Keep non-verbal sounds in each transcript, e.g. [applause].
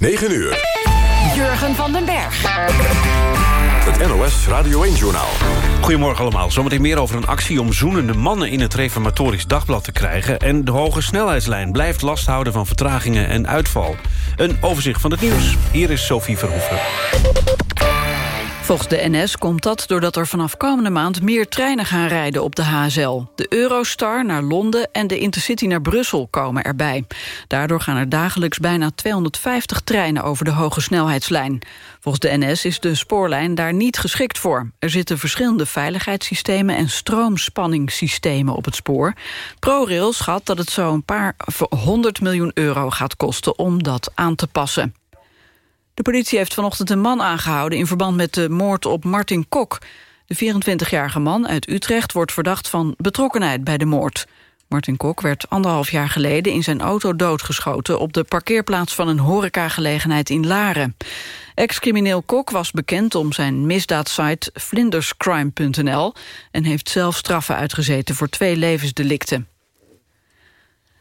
9 uur. Jurgen van den Berg. Het NOS Radio 1-journaal. Goedemorgen allemaal. Zometeen meer over een actie om zoenende mannen... in het Reformatorisch Dagblad te krijgen. En de hoge snelheidslijn blijft last houden van vertragingen en uitval. Een overzicht van het nieuws. Hier is Sophie Verhoeven. Volgens de NS komt dat doordat er vanaf komende maand meer treinen gaan rijden op de HSL. De Eurostar naar Londen en de Intercity naar Brussel komen erbij. Daardoor gaan er dagelijks bijna 250 treinen over de hoge snelheidslijn. Volgens de NS is de spoorlijn daar niet geschikt voor. Er zitten verschillende veiligheidssystemen en stroomspanningssystemen op het spoor. ProRail schat dat het zo'n paar 100 miljoen euro gaat kosten om dat aan te passen. De politie heeft vanochtend een man aangehouden... in verband met de moord op Martin Kok. De 24-jarige man uit Utrecht wordt verdacht van betrokkenheid bij de moord. Martin Kok werd anderhalf jaar geleden in zijn auto doodgeschoten... op de parkeerplaats van een horecagelegenheid in Laren. Ex-crimineel Kok was bekend om zijn misdaadsite vlinderscrime.nl... en heeft zelf straffen uitgezeten voor twee levensdelicten.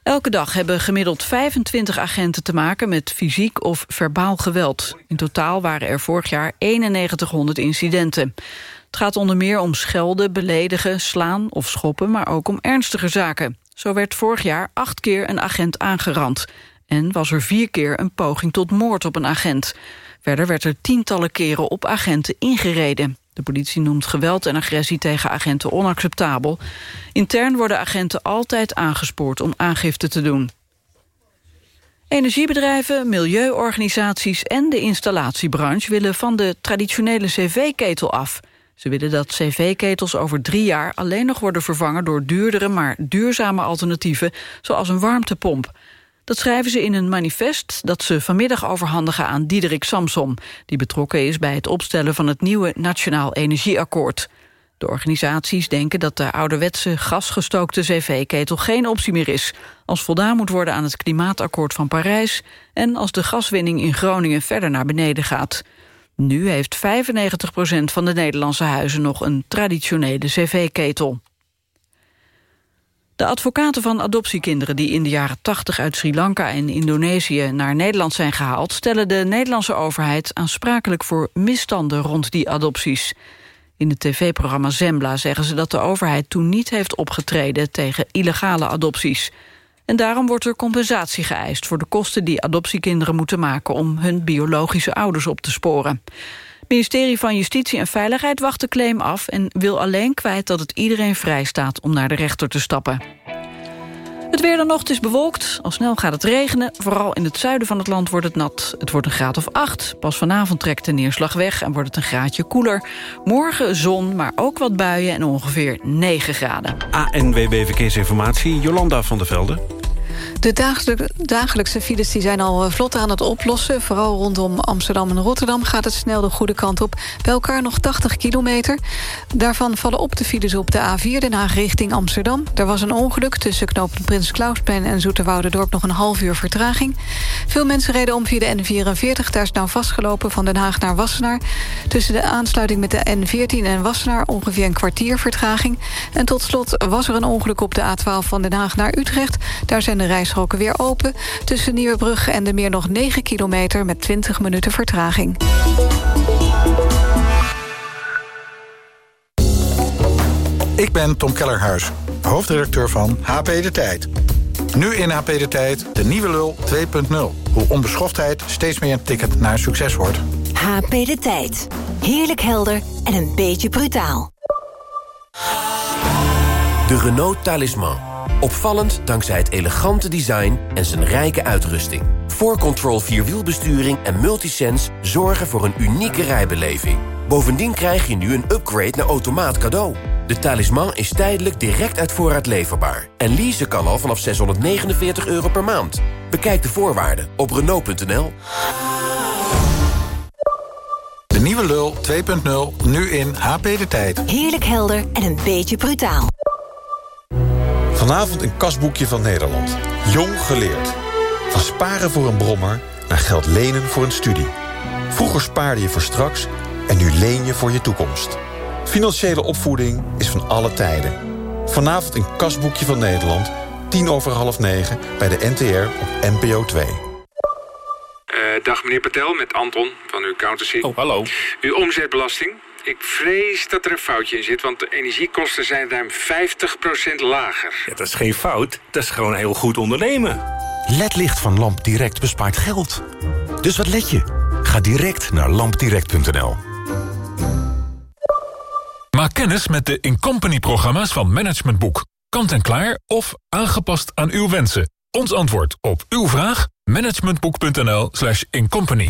Elke dag hebben gemiddeld 25 agenten te maken met fysiek of verbaal geweld. In totaal waren er vorig jaar 9100 incidenten. Het gaat onder meer om schelden, beledigen, slaan of schoppen... maar ook om ernstige zaken. Zo werd vorig jaar acht keer een agent aangerand. En was er vier keer een poging tot moord op een agent. Verder werd er tientallen keren op agenten ingereden. De politie noemt geweld en agressie tegen agenten onacceptabel. Intern worden agenten altijd aangespoord om aangifte te doen. Energiebedrijven, milieuorganisaties en de installatiebranche... willen van de traditionele cv-ketel af. Ze willen dat cv-ketels over drie jaar alleen nog worden vervangen... door duurdere, maar duurzame alternatieven, zoals een warmtepomp. Dat schrijven ze in een manifest dat ze vanmiddag overhandigen aan Diederik Samsom... die betrokken is bij het opstellen van het nieuwe Nationaal Energieakkoord. De organisaties denken dat de ouderwetse gasgestookte cv-ketel geen optie meer is... als voldaan moet worden aan het klimaatakkoord van Parijs... en als de gaswinning in Groningen verder naar beneden gaat. Nu heeft 95% van de Nederlandse huizen nog een traditionele cv-ketel. De advocaten van adoptiekinderen die in de jaren 80 uit Sri Lanka en Indonesië naar Nederland zijn gehaald, stellen de Nederlandse overheid aansprakelijk voor misstanden rond die adopties. In het tv-programma Zembla zeggen ze dat de overheid toen niet heeft opgetreden tegen illegale adopties. En daarom wordt er compensatie geëist voor de kosten die adoptiekinderen moeten maken om hun biologische ouders op te sporen. Ministerie van Justitie en Veiligheid wacht de claim af... en wil alleen kwijt dat het iedereen vrij staat om naar de rechter te stappen. Het weer het is bewolkt. Al snel gaat het regenen. Vooral in het zuiden van het land wordt het nat. Het wordt een graad of 8. Pas vanavond trekt de neerslag weg en wordt het een graadje koeler. Morgen zon, maar ook wat buien en ongeveer 9 graden. ANWB Verkeersinformatie, Jolanda van der Velde. De dagelijkse files die zijn al eh, vlot aan het oplossen. Vooral rondom Amsterdam en Rotterdam gaat het snel de goede kant op. Bij elkaar nog 80 kilometer. Daarvan vallen op de files op de A4 Den Haag richting Amsterdam. Er was een ongeluk tussen knooppunt Prins Klausplein en Zoeterwouderdorp nog een half uur vertraging. Veel mensen reden om via de N44. Daar is nou vastgelopen van Den Haag naar Wassenaar. Tussen de aansluiting met de N14 en Wassenaar ongeveer een kwartier vertraging. En tot slot was er een ongeluk op de A12 van Den Haag naar Utrecht. Daar zijn de rijstroken weer open. Tussen Nieuwebrug en de meer nog 9 kilometer met 20 minuten vertraging. Ik ben Tom Kellerhuis, hoofdredacteur van HP De Tijd. Nu in HP De Tijd de nieuwe lul 2.0. Hoe onbeschoftheid steeds meer een ticket naar succes wordt. HP De Tijd. Heerlijk helder en een beetje brutaal. De Renault Talisman. Opvallend dankzij het elegante design en zijn rijke uitrusting. 4Control Vierwielbesturing en Multisense zorgen voor een unieke rijbeleving. Bovendien krijg je nu een upgrade naar automaat cadeau. De talisman is tijdelijk direct uit voorraad leverbaar. En leasen kan al vanaf 649 euro per maand. Bekijk de voorwaarden op Renault.nl. De nieuwe lul 2.0, nu in HP De Tijd. Heerlijk helder en een beetje brutaal. Vanavond een kasboekje van Nederland. Jong geleerd. Van sparen voor een brommer naar geld lenen voor een studie. Vroeger spaarde je voor straks en nu leen je voor je toekomst. Financiële opvoeding is van alle tijden. Vanavond een kasboekje van Nederland, tien over half negen... bij de NTR op NPO 2. Uh, dag meneer Patel, met Anton van uw accountancy. Oh, hallo. Uw omzetbelasting. Ik vrees dat er een foutje in zit, want de energiekosten zijn ruim 50% lager. Ja, dat is geen fout, dat is gewoon heel goed ondernemen. LED-licht van Lamp Direct bespaart geld. Dus wat let je? Ga direct naar lampdirect.nl. Maak kennis met de Incompany-programma's van Management Boek. Kant en klaar of aangepast aan uw wensen. Ons antwoord op uw vraag? managementboek.nl slash incompany.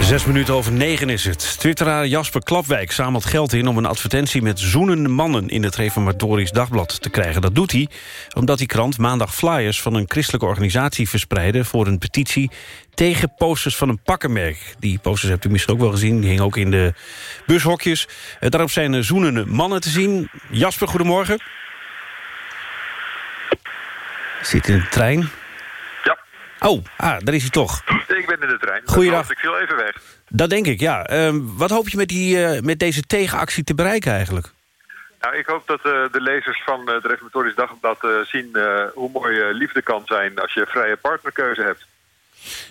Zes minuten over negen is het. Twitteraar Jasper Klapwijk zamelt geld in... om een advertentie met zoenende mannen in het Reformatorisch Dagblad te krijgen. Dat doet hij omdat die krant maandag flyers van een christelijke organisatie verspreidde... voor een petitie tegen posters van een pakkenmerk. Die posters hebt u misschien ook wel gezien. Die hingen ook in de bushokjes. Eh, daarop zijn zoenende mannen te zien. Jasper, goedemorgen. Zit in de trein. Oh, ah, daar is hij toch. Ik ben in de trein. Goeiedag. Ik viel even weg. Dat denk ik, ja. Ehm, wat hoop je met, die, eh, met deze tegenactie te bereiken eigenlijk? Nou, ik hoop dat eh, de lezers van eh, het Reformatorisch Dagblad zien hoe mooi liefde kan zijn als je vrije partnerkeuze hebt.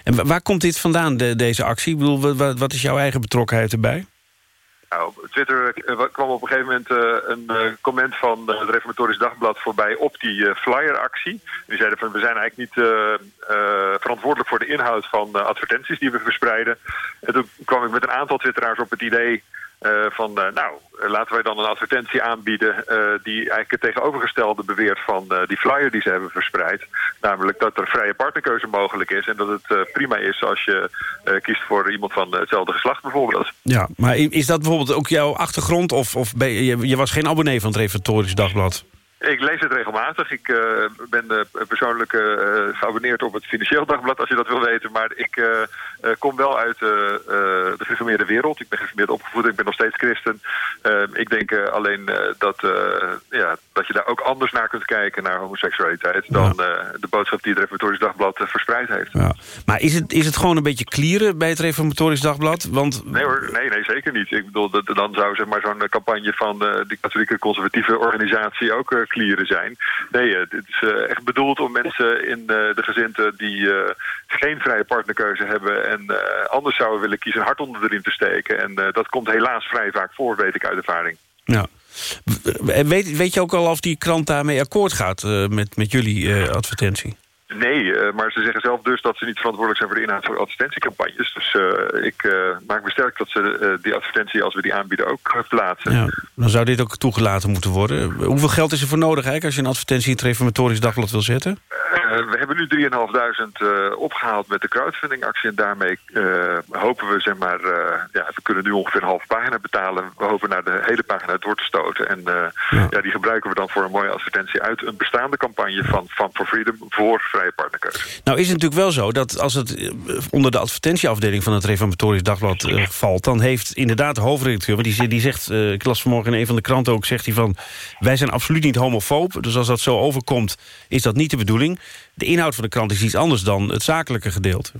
En wa- waar komt dit vandaan, de, deze actie? Ik bedoel, wa- wa- wat is jouw eigen betrokkenheid erbij? Nou, op Twitter eh, kwam op een gegeven moment eh, een eh, comment van het Reformatorisch Dagblad voorbij op die flyeractie. Die zeiden van we zijn eigenlijk niet verantwoordelijk voor de inhoud van advertenties die we verspreiden. En toen kwam ik met een aantal twitteraars op het idee eh, van eh, nou, laten wij dan een advertentie aanbieden eh, die eigenlijk het tegenovergestelde beweert van die flyer die ze hebben verspreid. Namelijk dat er vrije partnerkeuze mogelijk is en dat het prima is als je kiest voor iemand van hetzelfde geslacht bijvoorbeeld. Ja, maar is dat bijvoorbeeld ook jouw achtergrond? Of, of ben je, je was geen abonnee van het Reformatorisch Dagblad? Ik lees het regelmatig. Ik eh, ben eh, persoonlijk eh, geabonneerd op het Financieel Dagblad, als je dat wil weten. Maar ik kom wel uit de gereformeerde wereld. Ik ben gereformeerd opgevoed, ik ben nog steeds christen. Ik denk alleen dat, ja, dat je daar ook anders naar kunt kijken, naar homoseksualiteit... dan eh, de boodschap die het Reformatorisch Dagblad verspreid heeft. Ja. Maar is het, is het gewoon een beetje klieren bij het Reformatorisch Dagblad? Want Nee hoor, nee, nee, zeker niet. Ik bedoel, dat, dan zou zeg maar, zo'n campagne van de katholieke conservatieve organisatie ook eh, klieren zijn. Nee, eh, dit is eh, echt bedoeld om mensen in eh, de gezinten die eh, geen vrije partnerkeuze hebben en eh, anders zouden willen kiezen, hart onder de riem te steken. En eh, dat komt helaas vrij vaak voor, weet ik uit ervaring. ja. Weet, weet je ook al of die krant daarmee akkoord gaat eh, met, met jullie eh, advertentie? Nee, eh, maar ze zeggen zelf dus dat ze niet verantwoordelijk zijn voor de inhoud van advertentiecampagnes. Dus eh, ik eh, maak me sterk dat ze die advertentie, als we die aanbieden, ook plaatsen. Ja. Dan zou dit ook toegelaten moeten worden. Hoeveel geld is er voor nodig eigenlijk als je een advertentie in het Reformatorisch Dagblad wil zetten? Eh, we hebben nu 3.500 uh, opgehaald met de crowdfundingactie. En daarmee eh, hopen we, zeg maar, eh, ja, we kunnen nu ongeveer een halve pagina betalen. We hopen naar de hele pagina door te stoten. En eh, ja. die gebruiken we dan voor een mooie advertentie uit een bestaande campagne van Fun for Freedom voor vrije partnerkeuze. Nou is het natuurlijk wel zo dat als het eh, onder de advertentieafdeling van het Reformatorisch Dagblad eh, valt... dan heeft inderdaad de hoofdredacteur, want die, die zegt... eh, ik las vanmorgen in een van de kranten ook, zegt hij van... wij zijn absoluut niet homofoob, dus als dat zo overkomt is dat niet de bedoeling. De inhoud van de krant is iets anders dan het zakelijke gedeelte.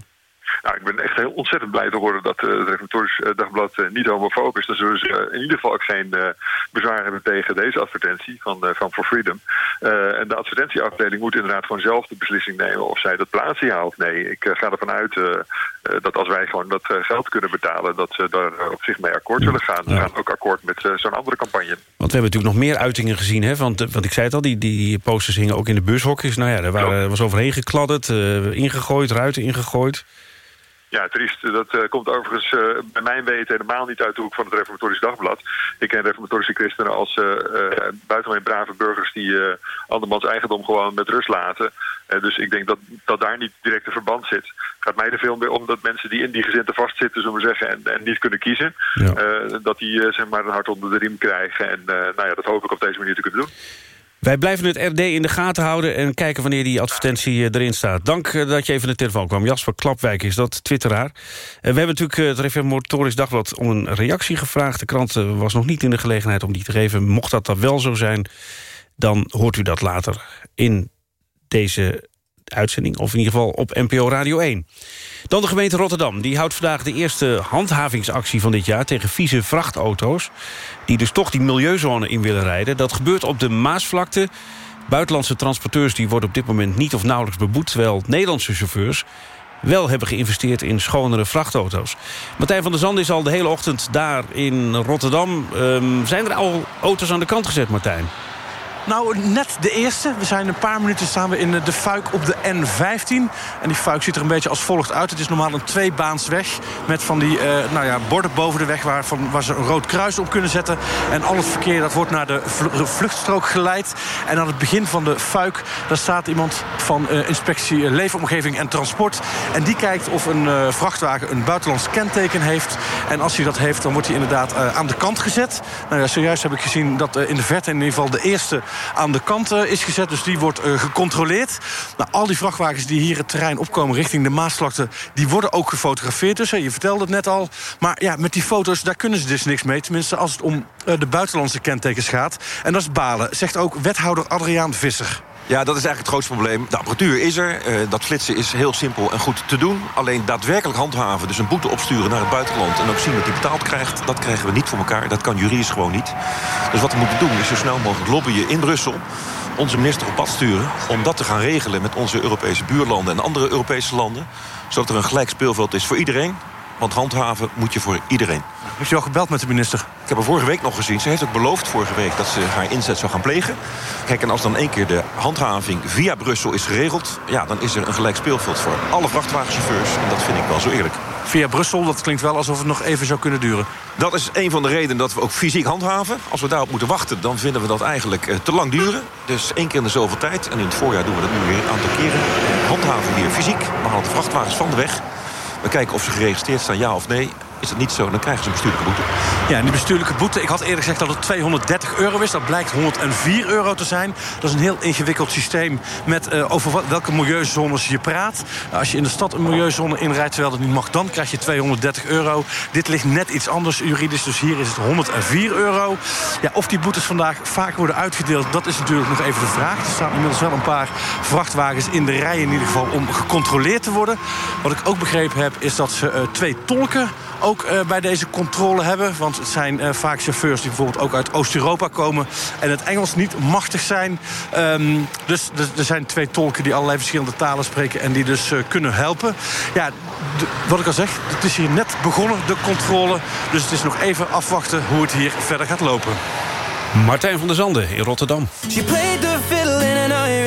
Nou, ik ben echt heel ontzettend blij te horen dat eh, het Reformatorisch eh, Dagblad eh, niet homofoob is. Dan zullen ze eh, in ieder geval ook geen eh, bezwaar hebben tegen deze advertentie van, eh, van For Freedom. Eh, en de advertentieafdeling moet inderdaad gewoon zelf de beslissing nemen of zij dat plaatsen ja of nee. Ik eh, ga ervan uit eh, eh, dat als wij gewoon dat eh, geld kunnen betalen, dat ze daar eh, op zich mee akkoord zullen gaan. We gaan ook akkoord met eh, zo'n andere campagne. Want we hebben natuurlijk nog meer uitingen gezien. Hè? Want, eh, want ik zei het al, die, die posters hingen ook in de bushokjes. Nou ja, daar waren, was overheen gekladderd, eh, ingegooid, ruiten ingegooid. Ja, triest. Dat eh, komt overigens eh, bij mijn weten helemaal niet uit de hoek van het Reformatorisch Dagblad. Ik ken reformatorische christenen als uh, uh, buitengewoon brave burgers die uh, andermans eigendom gewoon met rust laten. dus ik denk dat, dat daar niet direct een verband zit. Het gaat mij er veel meer om dat mensen die in die gezinten vastzitten, zullen we zeggen, en, en niet kunnen kiezen, ja. dat die zeg maar een hart onder de riem krijgen. En nou ja, dat hoop ik op deze manier te kunnen doen. Wij blijven het RD in de gaten houden... en kijken wanneer die advertentie eh, erin staat. Dank eh, dat je even in de telefoon kwam. Jasper Klapwijk is dat, twitteraar. En we hebben natuurlijk het Reformatorisch Dagblad om een reactie gevraagd. De krant was nog niet in de gelegenheid om die te geven. Mocht dat dan wel zo zijn, dan hoort u dat later in deze uitzending. Of in ieder geval op NPO Radio 1. Dan de gemeente Rotterdam. Die houdt vandaag de eerste handhavingsactie van dit jaar... tegen vieze vrachtauto's. Die dus toch die milieuzone in willen rijden. Dat gebeurt op de Maasvlakte. Buitenlandse transporteurs die worden op dit moment niet of nauwelijks beboet... terwijl Nederlandse chauffeurs wel hebben geïnvesteerd in schonere vrachtauto's. Martijn van der Zand is al de hele ochtend daar in Rotterdam. Um, zijn er al auto's aan de kant gezet, Martijn? Nou, net de eerste. We zijn een paar minuten staan we in de Fuik op de N15. En die Fuik ziet er een beetje als volgt uit. Het is normaal een tweebaansweg met van die uh, nou ja, borden boven de weg... Waar, van, waar ze een rood kruis op kunnen zetten. En al het verkeer dat wordt naar de vluchtstrook geleid. En aan het begin van de Fuik daar staat iemand van uh, inspectie Leefomgeving en Transport. En die kijkt of een vrachtwagen een buitenlands kenteken heeft. En als hij dat heeft, dan wordt hij inderdaad aan de kant gezet. Nou ja, zojuist heb ik gezien dat in de verte in ieder geval de eerste aan de kant eh, is gezet. Dus die wordt uh, gecontroleerd. Nou, al die vrachtwagens die hier het terrein opkomen richting de Maasvlakte... die worden ook gefotografeerd dus. Je vertelde het net al. Maar ja, met die foto's, daar kunnen ze dus niks mee. Tenminste, als het om uh, de buitenlandse kentekens gaat. En dat is balen, zegt ook wethouder Adriaan Visser. Ja, dat is eigenlijk het grootste probleem. De apparatuur is er. Uh, dat flitsen is heel simpel en goed te doen. Alleen daadwerkelijk handhaven, dus een boete opsturen naar het buitenland... en ook zien dat hij betaald krijgt, dat krijgen we niet voor elkaar. Dat kan juridisch gewoon niet. Dus wat we moeten doen is zo snel mogelijk lobbyen in Brussel... onze minister op pad sturen om dat te gaan regelen... met onze Europese buurlanden en andere Europese landen. Zodat er een gelijk speelveld is voor iedereen. Want handhaven moet je voor iedereen. Heeft u al gebeld met de minister? Ik heb haar vorige week nog gezien. Ze heeft ook beloofd vorige week dat ze haar inzet zou gaan plegen. Kijk, en als dan één keer de handhaving via Brussel is geregeld... ja, dan is er een gelijk speelveld voor alle vrachtwagenchauffeurs. En dat vind ik wel zo eerlijk. Via Brussel, dat klinkt wel alsof het nog even zou kunnen duren. Dat is een van de redenen dat we ook fysiek handhaven. Als we daarop moeten wachten, dan vinden we dat eigenlijk uh, te lang duren. Dus één keer in de zoveel tijd. En in het voorjaar doen we dat nu weer een aantal keren. Handhaven weer fysiek. We halen de vrachtwagens van de weg. We kijken of ze geregistreerd staan, ja of nee. Is dat niet zo, dan krijgen ze een bestuurlijke boete. Ja, en die bestuurlijke boete, ik had eerder gezegd dat het 230 euro is. Dat blijkt 104 euro te zijn. Dat is een heel ingewikkeld systeem met uh, over welke milieuzones je praat. Als je in de stad een milieuzone inrijdt terwijl dat niet mag... dan krijg je 230 euro. Dit ligt net iets anders juridisch, dus hier is het 104 euro. Ja, of die boetes vandaag vaak worden uitgedeeld, dat is natuurlijk nog even de vraag. Er staan inmiddels wel een paar vrachtwagens in de rij in ieder geval... om gecontroleerd te worden. Wat ik ook begrepen heb, is dat ze uh, twee tolken ook uh, bij deze controle hebben. Want het zijn uh, vaak chauffeurs die bijvoorbeeld ook uit Oost-Europa komen... en het Engels niet machtig zijn. Um, dus er zijn twee tolken die allerlei verschillende talen spreken... en die dus uh, kunnen helpen. Ja, wat ik al zeg, het is hier net begonnen, de controle. Dus het is nog even afwachten hoe het hier verder gaat lopen. Martijn van der Zanden in Rotterdam. She played the fiddle in an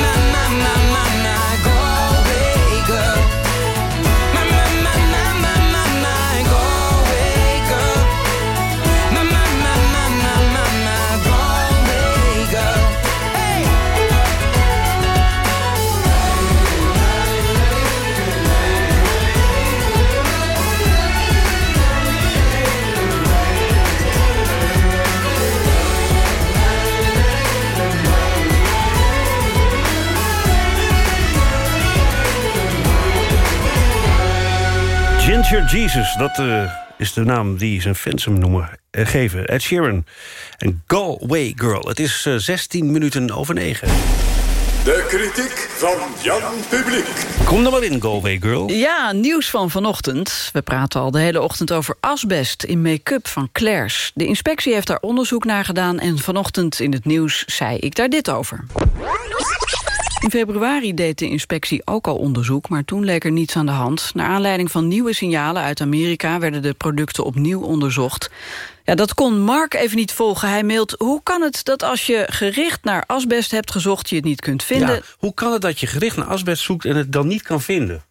My, my, my. Ginger Jesus, dat eh, is de naam die zijn fans hem noemen, eh, geven. Ed Sheeran en Galway Girl. Het is eh, 16 minuten over 9. De kritiek van Jan Publiek. Kom er maar in, Galway Girl. Ja, nieuws van vanochtend. We praten al de hele ochtend over asbest in make-up van Claire's. De inspectie heeft daar onderzoek naar gedaan... en vanochtend in het nieuws zei ik daar dit over. In februari deed de inspectie ook al onderzoek, maar toen leek er niets aan de hand. Naar aanleiding van nieuwe signalen uit Amerika werden de producten opnieuw onderzocht. Ja, dat kon Mark even niet volgen. Hij mailt, hoe kan het dat als je gericht naar asbest hebt gezocht... je het niet kunt vinden? Ja, hoe kan het dat je gericht naar asbest zoekt en het dan niet kan vinden?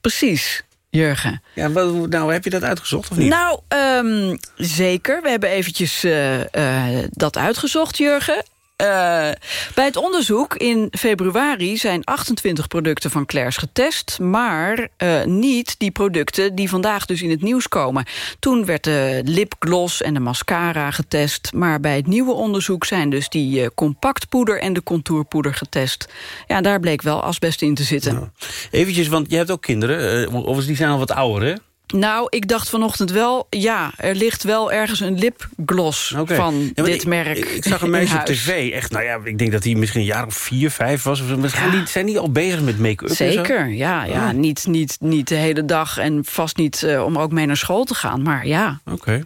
Precies, Jurgen. Ja, nou, heb je dat uitgezocht of niet? Nou, ehm, zeker. We hebben eventjes eh, eh, dat uitgezocht, Jurgen. Eh, bij het onderzoek in februari zijn 28 producten van Claire's getest... maar eh, niet die producten die vandaag dus in het nieuws komen. Toen werd de lipgloss en de mascara getest... maar bij het nieuwe onderzoek zijn dus die uh, compactpoeder en de contourpoeder getest. Ja, daar bleek wel asbest in te zitten. Nou, eventjes, want je hebt ook kinderen, of die zijn al wat ouder, hè? Nou, ik dacht vanochtend wel... ja, er ligt wel ergens een lipgloss okay. van ja, dit ik, merk Ik, ik zag een [laughs] meisje op tv, echt, nou ja, ik denk dat hij misschien een jaar of vier, vijf was. Ja. niet, zijn die al bezig met make-up Zeker, ja. ja. Oh. Niet, niet, niet de hele dag en vast niet uh, om ook mee naar school te gaan, maar ja. Oké. Okay.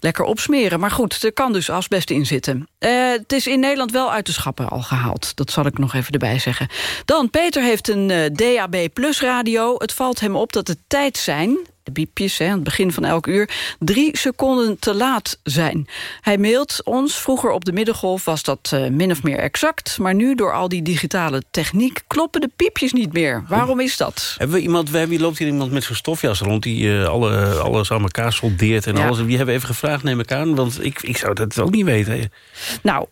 Lekker opsmeren, maar goed, er kan dus asbest in zitten. Uh, het is in Nederland wel uit de schappen al gehaald. Dat zal ik nog even erbij zeggen. Dan, Peter heeft een uh, DAB Plus radio. Het valt hem op dat de tijd zijn de biepjes hè, aan het begin van elk uur... drie seconden te laat zijn. Hij mailt ons, vroeger op de middengolf was dat uh, min of meer exact... maar nu door al die digitale techniek kloppen de piepjes niet meer. Waarom is dat? Hebben we iemand, we hebben, loopt hier iemand met zijn stofjas rond... die uh, alle, alles aan elkaar soldeert en ja. alles. Die hebben even gevraagd, neem ik aan, want ik, ik zou dat ook niet weten. Hè. Nou, uh,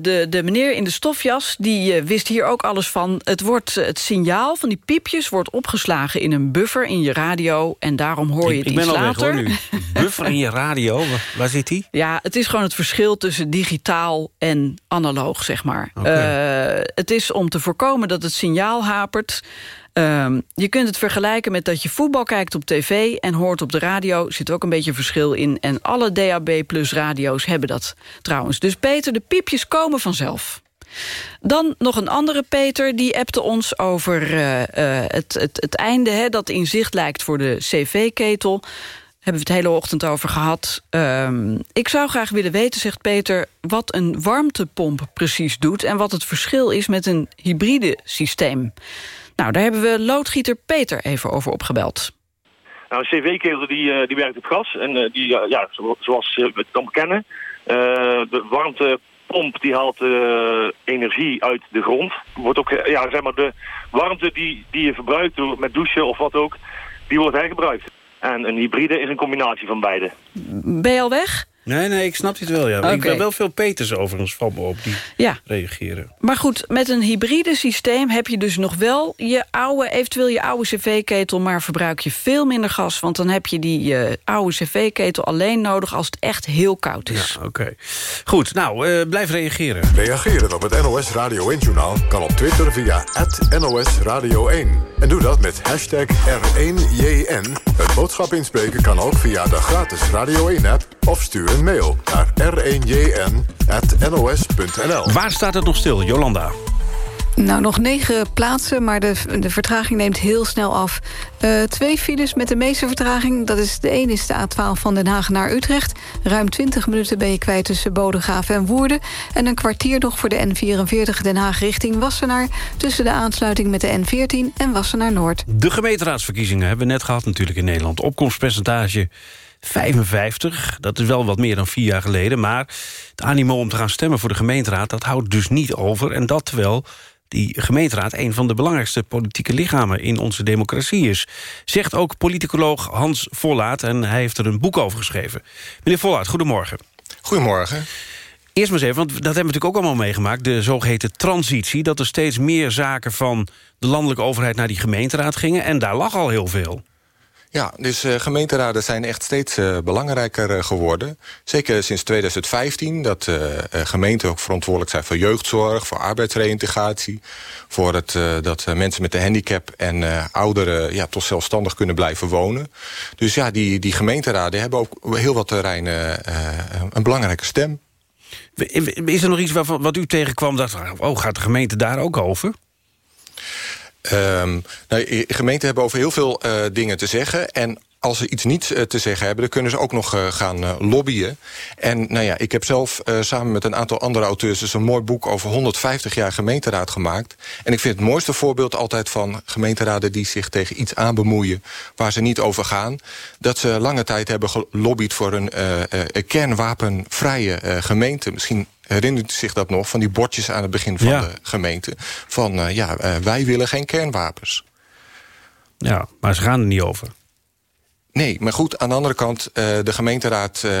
de, de meneer in de stofjas, die wist hier ook alles van. Het, wordt, het signaal van die piepjes wordt opgeslagen in een buffer in je radio... en daar daarom hoor je het ik, iets later. Weg, hoor, nu. [laughs] Buffer in je radio, waar, waar zit die? Ja, het is gewoon het verschil tussen digitaal en analoog, zeg maar. Okay. Uh, het is om te voorkomen dat het signaal hapert... Um, je kunt het vergelijken met dat je voetbal kijkt op tv... en hoort op de radio, zit ook een beetje verschil in. En alle DAB Plus radio's hebben dat trouwens. Dus Peter, de piepjes komen vanzelf. Dan nog een andere Peter, die appte ons over uh, uh, het, het, het einde... Hè, dat in zicht lijkt voor de cv-ketel. Hebben we het hele ochtend over gehad. Um, ik zou graag willen weten, zegt Peter... wat een warmtepomp precies doet... en wat het verschil is met een hybride systeem. Nou, daar hebben we loodgieter Peter even over opgebeld. Nou, een cv-ketel die, uh, die werkt op gas. En die, ja, zoals we het dan kennen... de warmte pomp die haalt uh, energie uit de grond. Wordt ook, ja, zeg maar, de warmte die, die je verbruikt met douchen of wat ook, die wordt hergebruikt. En een hybride is een combinatie van beide. Ben je al weg? Nee, nee, ik snap dit wel, ja. Okay. Ik heb wel veel Peters overigens van me op die ja. reageren. Maar goed, met een hybride systeem heb je dus nog wel je oude, eventueel je oude cv-ketel, maar verbruik je veel minder gas, want dan heb je die uh, oude cv-ketel alleen nodig als het echt heel koud is. Ja, oké. Okay. Goed, nou, uh, blijf reageren. Reageren op het NOS Radio 1-journaal kan op Twitter via NOS Radio 1. En doe dat met hashtag R1JN. Het boodschap inspreken kan ook via de gratis Radio 1-app of stuur een mail naar r1jn.nos.nl. Waar staat het nog stil, Jolanda? Nou, nog negen plaatsen, maar de, de vertraging neemt heel snel af. Uh, twee files met de meeste vertraging. Dat is, de een is de A12 van Den Haag naar Utrecht. Ruim 20 minuten ben je kwijt tussen Bodegraven en Woerden. En een kwartier nog voor de N44 Den Haag richting Wassenaar... tussen de aansluiting met de N14 en Wassenaar Noord. De gemeenteraadsverkiezingen hebben we net gehad natuurlijk in Nederland. Opkomstpercentage 55. Dat is wel wat meer dan vier jaar geleden. Maar het animo om te gaan stemmen voor de gemeenteraad... dat houdt dus niet over. En dat terwijl die gemeenteraad een van de belangrijkste politieke lichamen in onze democratie is. Zegt ook politicoloog Hans Vollaat en hij heeft er een boek over geschreven. Meneer Vollaat, goedemorgen. Goedemorgen. Eerst maar eens even, want dat hebben we natuurlijk ook allemaal meegemaakt... de zogeheten transitie, dat er steeds meer zaken van de landelijke overheid... naar die gemeenteraad gingen en daar lag al heel veel. Ja, dus uh, gemeenteraden zijn echt steeds uh, belangrijker uh, geworden. Zeker sinds 2015, dat gemeenten ook verantwoordelijk zijn... voor jeugdzorg, voor arbeidsreïntegratie... voor het, dat mensen met een handicap en ouderen... Ja, toch zelfstandig kunnen blijven wonen. Dus ja, die, die gemeenteraden hebben ook heel wat terreinen een belangrijke stem. Is er nog iets waarvan, wat u tegenkwam... dat oh, gaat de gemeente daar ook over? Um, nou, gemeenten hebben over heel veel uh, dingen te zeggen. En als ze iets niet uh, te zeggen hebben... dan kunnen ze ook nog uh, gaan lobbyen. En nou ja, ik heb zelf samen met een aantal andere auteurs... dus een mooi boek over 150 jaar gemeenteraad gemaakt. En ik vind het mooiste voorbeeld altijd van gemeenteraden... die zich tegen iets aanbemoeien waar ze niet over gaan... dat ze lange tijd hebben gelobbyd voor een, kernwapenvrije gemeente. Misschien herinnert u zich dat nog, van die bordjes aan het begin van de gemeente. Van, ja, wij willen geen kernwapens. Ja, maar ze gaan er niet over. Nee, maar goed, aan de andere kant, uh, de gemeenteraad uh,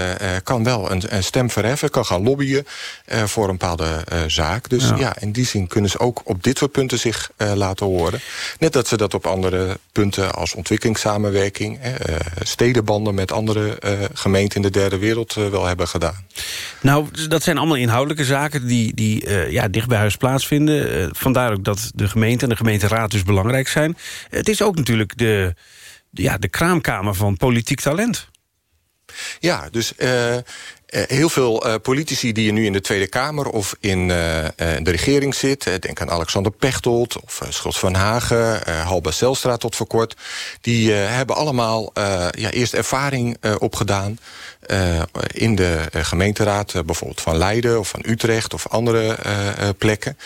kan wel een, stem verheffen... kan gaan lobbyen voor een bepaalde zaak. Dus ja. ja. in die zin kunnen ze ook op dit soort punten zich laten horen. Net dat ze dat op andere punten als ontwikkelingssamenwerking... stedenbanden met andere gemeenten in de derde wereld wel hebben gedaan. Nou, dat zijn allemaal inhoudelijke zaken die, die ja, dicht bij huis plaatsvinden. vandaar ook dat de gemeente en de gemeenteraad dus belangrijk zijn. Het is ook natuurlijk de ja, de kraamkamer van politiek talent. Ja, dus uh, heel veel uh, politici die nu in de Tweede Kamer of in uh, de regering zitten... denk aan Alexander Pechtold of Schot van Hagen, Halba Zelstra tot voor kort... die hebben allemaal ja, eerst ervaring opgedaan... in de gemeenteraad, bijvoorbeeld van Leiden of van Utrecht... of andere plekken.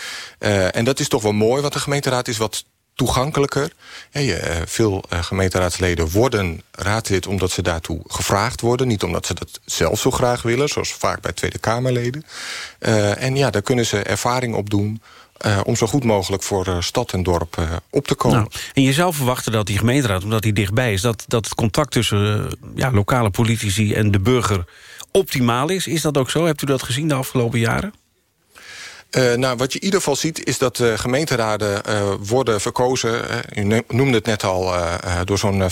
en dat is toch wel mooi, want de gemeenteraad is wat toegankelijker. je, eh, veel uh, gemeenteraadsleden worden raadslid omdat ze daartoe gevraagd worden. Niet omdat ze dat zelf zo graag willen, zoals vaak bij Tweede Kamerleden. Uh, en ja, daar kunnen ze ervaring op doen... Om zo goed mogelijk voor stad en dorp op te komen. Nou, en je zou verwachten dat die gemeenteraad, omdat die dichtbij is... dat, dat het contact tussen ja, lokale politici en de burger optimaal is. Is dat ook zo? Hebt u dat gezien de afgelopen jaren? Uh, nou, wat je in ieder geval ziet is dat uh, gemeenteraden uh, worden verkozen... u noemde het net al, door zo'n 55%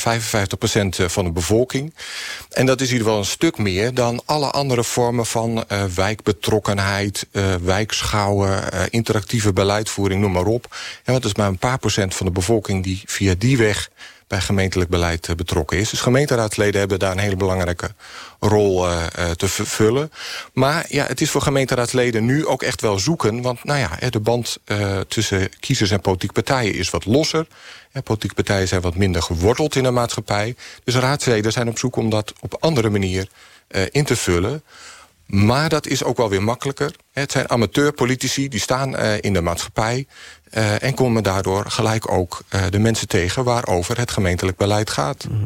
van de bevolking. En dat is in ieder geval een stuk meer dan alle andere vormen van wijkbetrokkenheid... wijkschouwen, interactieve beleidvoering, noem maar op. En want het is maar een paar procent van de bevolking die via die weg bij gemeentelijk beleid betrokken is. Dus gemeenteraadsleden hebben daar een hele belangrijke rol uh, te vervullen. Maar ja, het is voor gemeenteraadsleden nu ook echt wel zoeken. Want nou ja, de band tussen kiezers en politieke partijen is wat losser. Politieke partijen zijn wat minder geworteld in de maatschappij. Dus raadsleden zijn op zoek om dat op andere manier in te vullen. Maar dat is ook wel weer makkelijker. Het zijn amateurpolitici, die staan in de maatschappij... Uh, en komen daardoor gelijk ook uh, de mensen tegen... waarover het gemeentelijk beleid gaat. Mhm.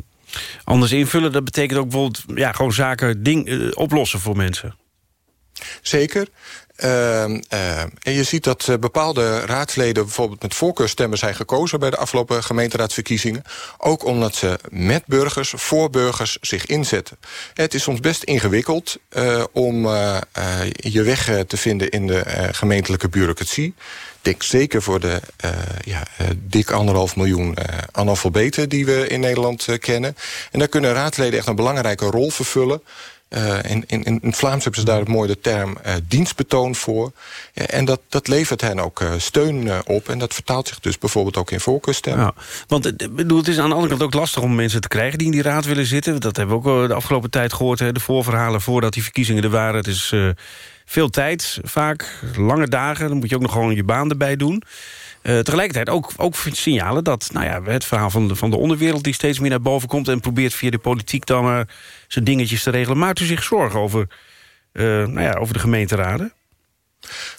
Anders invullen, dat betekent ook bijvoorbeeld... Ja, gewoon zaken ding, oplossen voor mensen. Zeker. Uh, en je ziet dat bepaalde raadsleden bijvoorbeeld met voorkeurstemmen zijn gekozen bij de afgelopen gemeenteraadsverkiezingen. Ook omdat ze met burgers, voor burgers zich inzetten. Het is soms best ingewikkeld om je weg te vinden in de gemeentelijke bureaucratie. Denk zeker voor de ja, dik anderhalf miljoen analfabeten die we in Nederland kennen. En daar kunnen raadsleden echt een belangrijke rol vervullen in, in, in het Vlaams hebben ze daar het mooie term uh, dienstbetoon voor. Ja, en dat, dat levert hen ook steun op. En dat vertaalt zich dus bijvoorbeeld ook in voorkeurstemmen. Ja, want bedoel, het is aan de andere kant ook lastig om mensen te krijgen... die in die raad willen zitten. Dat hebben we ook de afgelopen tijd gehoord. Hè, de voorverhalen voordat die verkiezingen er waren. Het is veel tijd, vaak lange dagen. Dan moet je ook nog gewoon je baan erbij doen. Uh, tegelijkertijd ook, ook signalen dat nou ja, het verhaal van de, van de onderwereld... die steeds meer naar boven komt en probeert via de politiek... dan zijn dingetjes te regelen. Maakt u zich zorgen over, uh, nou ja, over de gemeenteraden?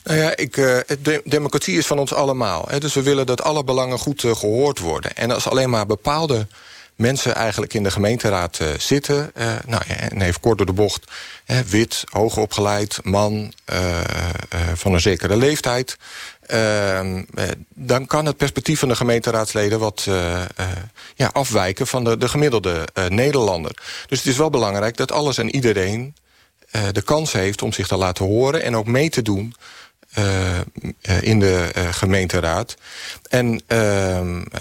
Nou ja, ik, de democratie is van ons allemaal. Dus we willen dat alle belangen goed gehoord worden. En als alleen maar bepaalde mensen eigenlijk in de gemeenteraad uh, zitten. Uh, nou, en even kort door de bocht. wit, hoogopgeleid, man, uh, van een zekere leeftijd. Ehm, dan kan het perspectief van de gemeenteraadsleden... wat ja, afwijken van de, de gemiddelde Nederlander. Dus het is wel belangrijk dat alles en iedereen... de kans heeft om zich te laten horen en ook mee te doen uh, in de uh, gemeenteraad. En uh,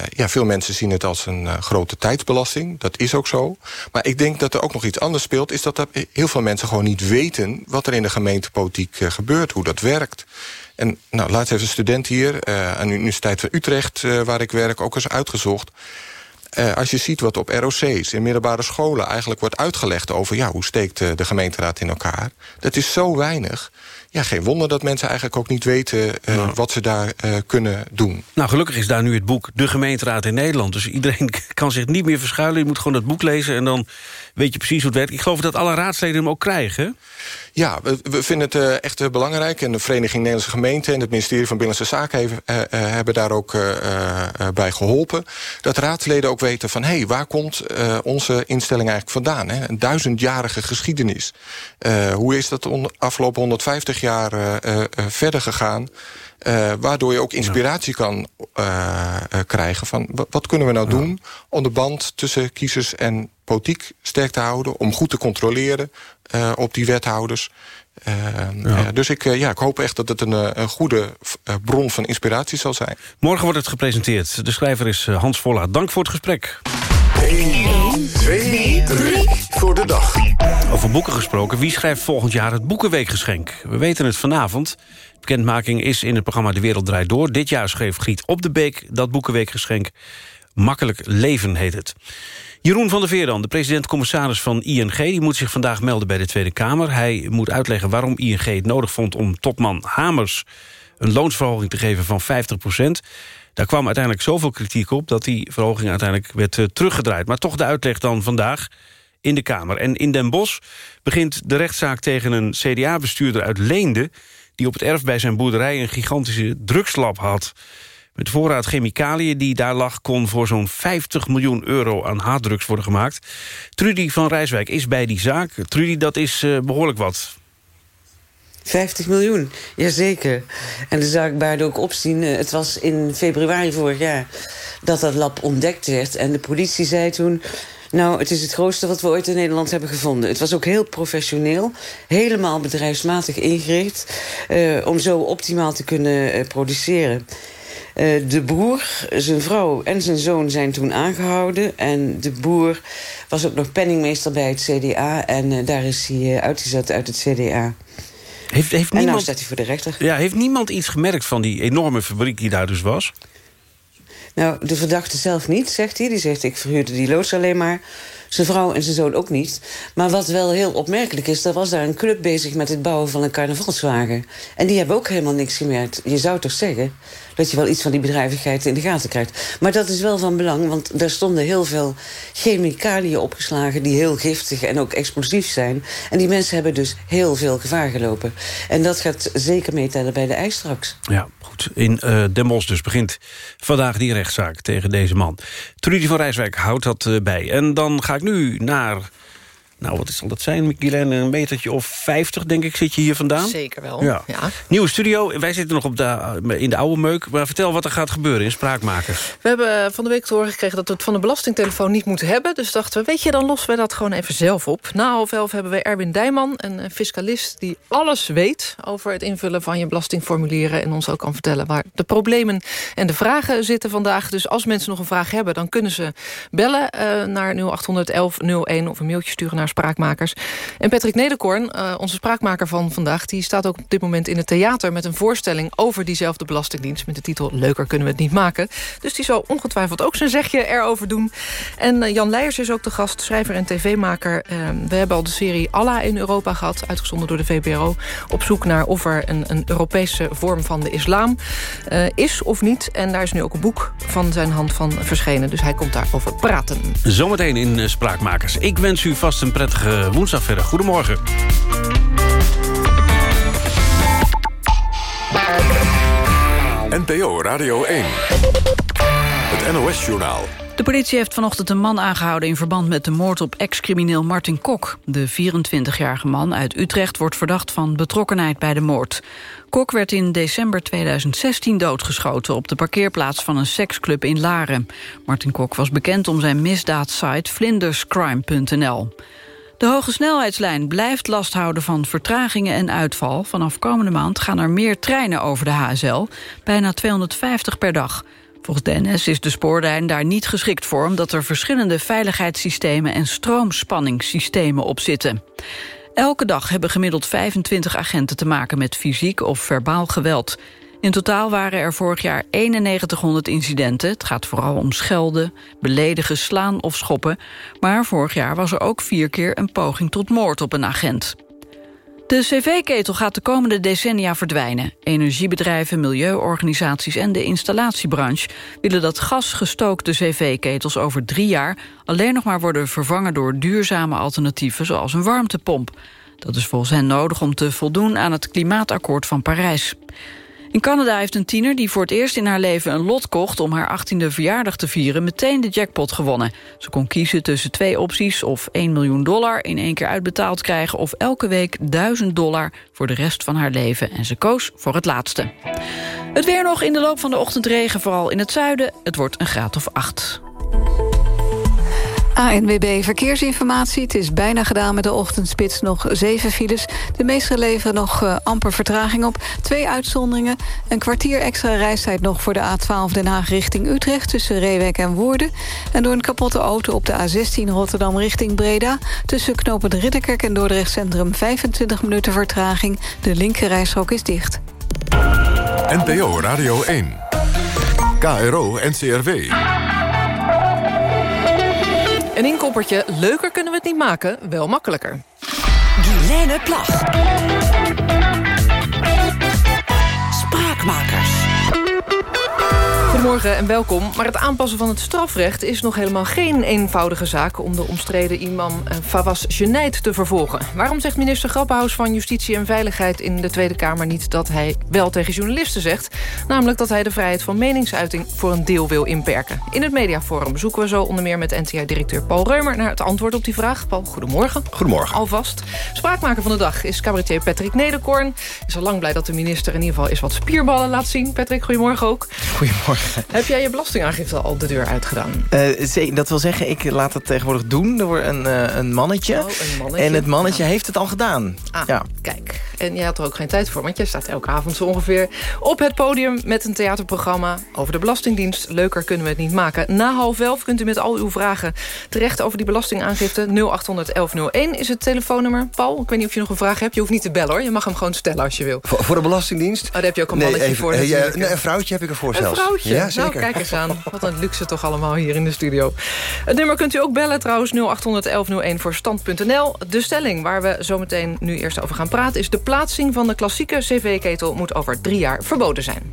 ja, veel mensen zien het als een grote tijdsbelasting. Dat is ook zo. Maar ik denk dat er ook nog iets anders speelt... is dat er heel veel mensen gewoon niet weten... wat er in de gemeentepolitiek gebeurt, hoe dat werkt. En nou, laatst heeft een student hier aan de Universiteit van Utrecht... waar ik werk, ook eens uitgezocht... Als je ziet wat op ROC's, in middelbare scholen... eigenlijk wordt uitgelegd over ja, hoe steekt de gemeenteraad in elkaar... dat is zo weinig ja, geen wonder dat mensen eigenlijk ook niet weten uh, nou. wat ze daar uh, kunnen doen. Nou, gelukkig is daar nu het boek De Gemeenteraad in Nederland. Dus iedereen [laughs] kan zich niet meer verschuilen. Je moet gewoon dat boek lezen en dan weet je precies hoe het werkt. Ik geloof dat alle raadsleden hem ook krijgen. Ja, we, vinden het uh, echt uh, belangrijk. En de Vereniging Nederlandse Gemeenten en het ministerie van Binnenlandse Zaken uh, hebben daar ook bij geholpen. Dat raadsleden ook weten van, hé, hey, waar komt onze instelling eigenlijk vandaan? Hè? Een duizendjarige geschiedenis. hoe is dat de afgelopen 150 jaar verder gegaan? Uh, waardoor je ook inspiratie kan uh, uh, krijgen van wat kunnen we nou ja. doen om de band tussen kiezers en politiek sterk te houden, om goed te controleren op die wethouders. Ja. dus ik, ja, ik hoop echt dat het een, een goede bron van inspiratie zal zijn. Morgen wordt het gepresenteerd. De schrijver is Hans Volla. Dank voor het gesprek. 1, 2, 3 voor de dag. Over boeken gesproken, wie schrijft volgend jaar het Boekenweekgeschenk? We weten het vanavond. Bekendmaking is in het programma De Wereld Draait Door. Dit jaar schreef Griet op de Beek dat Boekenweekgeschenk. Makkelijk leven heet het. Jeroen van der Veeran, de president-commissaris van ING... die moet zich vandaag melden bij de Tweede Kamer. Hij moet uitleggen waarom ING het nodig vond om topman Hamers... een loonsverhoging te geven van 50% Daar kwam uiteindelijk zoveel kritiek op... dat die verhoging uiteindelijk werd uh, teruggedraaid. Maar toch de uitleg dan vandaag in de Kamer. En in Den Bosch begint de rechtszaak tegen een CDA-bestuurder uit Leende die op het erf bij zijn boerderij een gigantische drugslab had. Met voorraad chemicaliën die daar lag... kon voor zo'n 50 miljoen euro aan harddrugs worden gemaakt. Trudy van Rijswijk is bij die zaak. Trudy, dat is uh, behoorlijk wat. 50 miljoen, jazeker. En de zaak baarde ook opzien. Eh, het was in februari vorig jaar dat dat lab ontdekt werd. En de politie zei toen... Nou, het is het grootste wat we ooit in Nederland hebben gevonden. Het was ook heel professioneel, helemaal bedrijfsmatig ingericht... Uh, om zo optimaal te kunnen uh, produceren. Uh, de broer, zijn vrouw en zijn zoon zijn toen aangehouden. En de broer was ook nog penningmeester bij het CDA... en daar is hij uitgezet uit het CDA. Heeft, heeft en niemand, nou staat hij voor de rechter. Ja, heeft niemand iets gemerkt van die enorme fabriek die daar dus was? Nou, de verdachte zelf niet, zegt hij. Die zegt, ik verhuurde die loods alleen maar. Zijn vrouw en zijn zoon ook niet. Maar wat wel heel opmerkelijk is... er was daar een club bezig met het bouwen van een carnavalswagen. En die hebben ook helemaal niks gemerkt. Je zou toch zeggen dat je wel iets van die bedrijvigheid in de gaten krijgt. Maar dat is wel van belang, want daar stonden heel veel chemicaliën opgeslagen... die heel giftig en ook explosief zijn. En die mensen hebben dus heel veel gevaar gelopen. En dat gaat zeker meetellen bij de ijs straks. Ja, goed. In uh, Den Bosch dus begint vandaag die rechtszaak tegen deze man. Trudy van Rijswijk houdt dat uh, bij. En dan ga ik nu naar nou, wat zal dat zijn, Guilaine? Een metertje of 50, denk ik, zit je hier vandaan? Zeker wel, ja. Nieuwe studio, wij zitten nog op de, in de oude meuk. Maar vertel wat er gaat gebeuren in Spraakmakers. We hebben van de week te horen gekregen dat we het van de belastingtelefoon niet moeten hebben. Dus dachten we, weet je, dan lossen we dat gewoon even zelf op. Na half elf hebben we Erwin Dijman, een fiscalist... die alles weet over het invullen van je belastingformulieren... en ons ook kan vertellen waar de problemen en de vragen zitten vandaag. Dus als mensen nog een vraag hebben, dan kunnen ze bellen uh, naar 0800 1101 of een mailtje sturen naar Spraakmakers. En Patrick Nederkorn, uh, onze spraakmaker van vandaag... die staat ook op dit moment in het theater met een voorstelling... over diezelfde belastingdienst met de titel Leuker kunnen we het niet maken. Dus die zal ongetwijfeld ook zijn zegje erover doen. En uh, Jan Leijers is ook de gast, schrijver en tv-maker. Uh, we hebben al de serie Allah in Europa gehad, uitgezonden door de VPRO... op zoek naar of er een, een Europese vorm van de islam is of niet. En daar is nu ook een boek van zijn hand van verschenen. Dus hij komt daarover praten. Zometeen in Spraakmakers. Ik wens u vast een prettige woensdag verder. Goedemorgen. NPO Radio 1. Het NOS-journaal. De politie heeft vanochtend een man aangehouden... in verband met de moord op ex-crimineel Martin Kok. De 24-jarige man uit Utrecht wordt verdacht van betrokkenheid bij de moord. Kok werd in december 2016 doodgeschoten... op de parkeerplaats van een seksclub in Laren. Martin Kok was bekend om zijn misdaadsite vlinderscrime.nl. De hoge snelheidslijn blijft last houden van vertragingen en uitval. Vanaf komende maand gaan er meer treinen over de HSL, bijna 250 per dag. Volgens de NS is de spoorlijn daar niet geschikt voor... omdat er verschillende veiligheidssystemen en stroomspanningssystemen op zitten. Elke dag hebben gemiddeld 25 agenten te maken met fysiek of verbaal geweld. In totaal waren er vorig jaar 9100 incidenten. Het gaat vooral om schelden, beledigen, slaan of schoppen. Maar vorig jaar was er ook vier keer een poging tot moord op een agent. De cv-ketel gaat de komende decennia verdwijnen. Energiebedrijven, milieuorganisaties en de installatiebranche... willen dat gasgestookte cv-ketels over drie jaar... alleen nog maar worden vervangen door duurzame alternatieven... zoals een warmtepomp. Dat is volgens hen nodig om te voldoen aan het klimaatakkoord van Parijs. In Canada heeft een tiener die voor het eerst in haar leven een lot kocht... om haar 18e verjaardag te vieren, meteen de jackpot gewonnen. Ze kon kiezen tussen twee opties of 1 miljoen dollar... in één keer uitbetaald krijgen of elke week 1000 dollar... voor de rest van haar leven. En ze koos voor het laatste. Het weer nog in de loop van de ochtend regen, vooral in het zuiden. Het wordt een graad of 8. ANWB Verkeersinformatie. Het is bijna gedaan met de ochtendspits. Nog zeven files. De meeste leveren nog uh, amper vertraging op. Twee uitzonderingen. Een kwartier extra reistijd nog voor de A12 Den Haag richting Utrecht... tussen Reewek en Woerden. En door een kapotte auto op de A16 Rotterdam richting Breda... tussen Knopend Ridderkerk en Dordrecht Centrum 25 minuten vertraging. De linkerrijstrook is dicht. NPO Radio 1. KRO NCRW. Een inkoppertje, leuker kunnen we het niet maken, wel makkelijker. Guilaine Plag. Spraakmakers. Goedemorgen en welkom. Maar het aanpassen van het strafrecht is nog helemaal geen eenvoudige zaak... om de omstreden imam eh, Fawaz Geneid te vervolgen. Waarom zegt minister Grappenhaus van Justitie en Veiligheid... in de Tweede Kamer niet dat hij wel tegen journalisten zegt? Namelijk dat hij de vrijheid van meningsuiting voor een deel wil inperken. In het mediaforum bezoeken we zo onder meer met NTR-directeur Paul Reumer... naar het antwoord op die vraag. Paul, goedemorgen. Goedemorgen. Alvast. Spraakmaker van de dag is cabaretier Patrick Nederkorn. Is al lang blij dat de minister in ieder geval eens wat spierballen laat zien. Patrick, goedemorgen ook. Goedemorgen. Heb jij je belastingaangifte al de deur uitgedaan? Uh, dat wil zeggen, ik laat het tegenwoordig doen door een, uh, een, mannetje. Oh, een mannetje. En het mannetje ja. heeft het al gedaan. Ah, ja. kijk. En jij had er ook geen tijd voor, want jij staat elke avond zo ongeveer op het podium met een theaterprogramma over de Belastingdienst. Leuker kunnen we het niet maken. Na half elf kunt u met al uw vragen terecht over die belastingaangifte. 0800 1101 is het telefoonnummer. Paul, ik weet niet of je nog een vraag hebt. Je hoeft niet te bellen hoor. Je mag hem gewoon stellen als je wil. Voor, voor de Belastingdienst? Oh, daar heb je ook een mannetje nee, even, voor. Nee, een vrouwtje heb ik ervoor een zelfs. Een vrouwtje? Ja, zeker. Nou, kijk eens aan. Wat een luxe toch allemaal hier in de studio. Het nummer kunt u ook bellen trouwens 0800 1101 voor stand.nl. De stelling waar we zometeen nu eerst over gaan praten... is de plaatsing van de klassieke cv-ketel moet over drie jaar verboden zijn.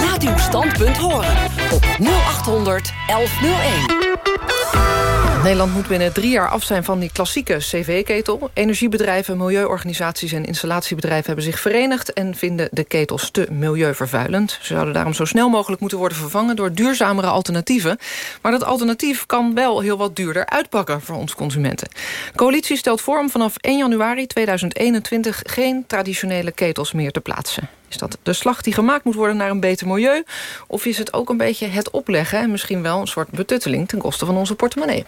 Laat uw standpunt horen op 0800 1101. Nederland moet binnen drie jaar af zijn van die klassieke cv-ketel. Energiebedrijven, milieuorganisaties en installatiebedrijven hebben zich verenigd... en vinden de ketels te milieuvervuilend. Ze zouden daarom zo snel mogelijk moeten worden vervangen... door duurzamere alternatieven. Maar dat alternatief kan wel heel wat duurder uitpakken voor ons consumenten. De coalitie stelt voor om vanaf 1 januari 2021... geen traditionele ketels meer te plaatsen. Is dat de slag die gemaakt moet worden naar een beter milieu? Of is het ook een beetje het opleggen... en misschien wel een soort betutteling ten koste van onze portemonnee?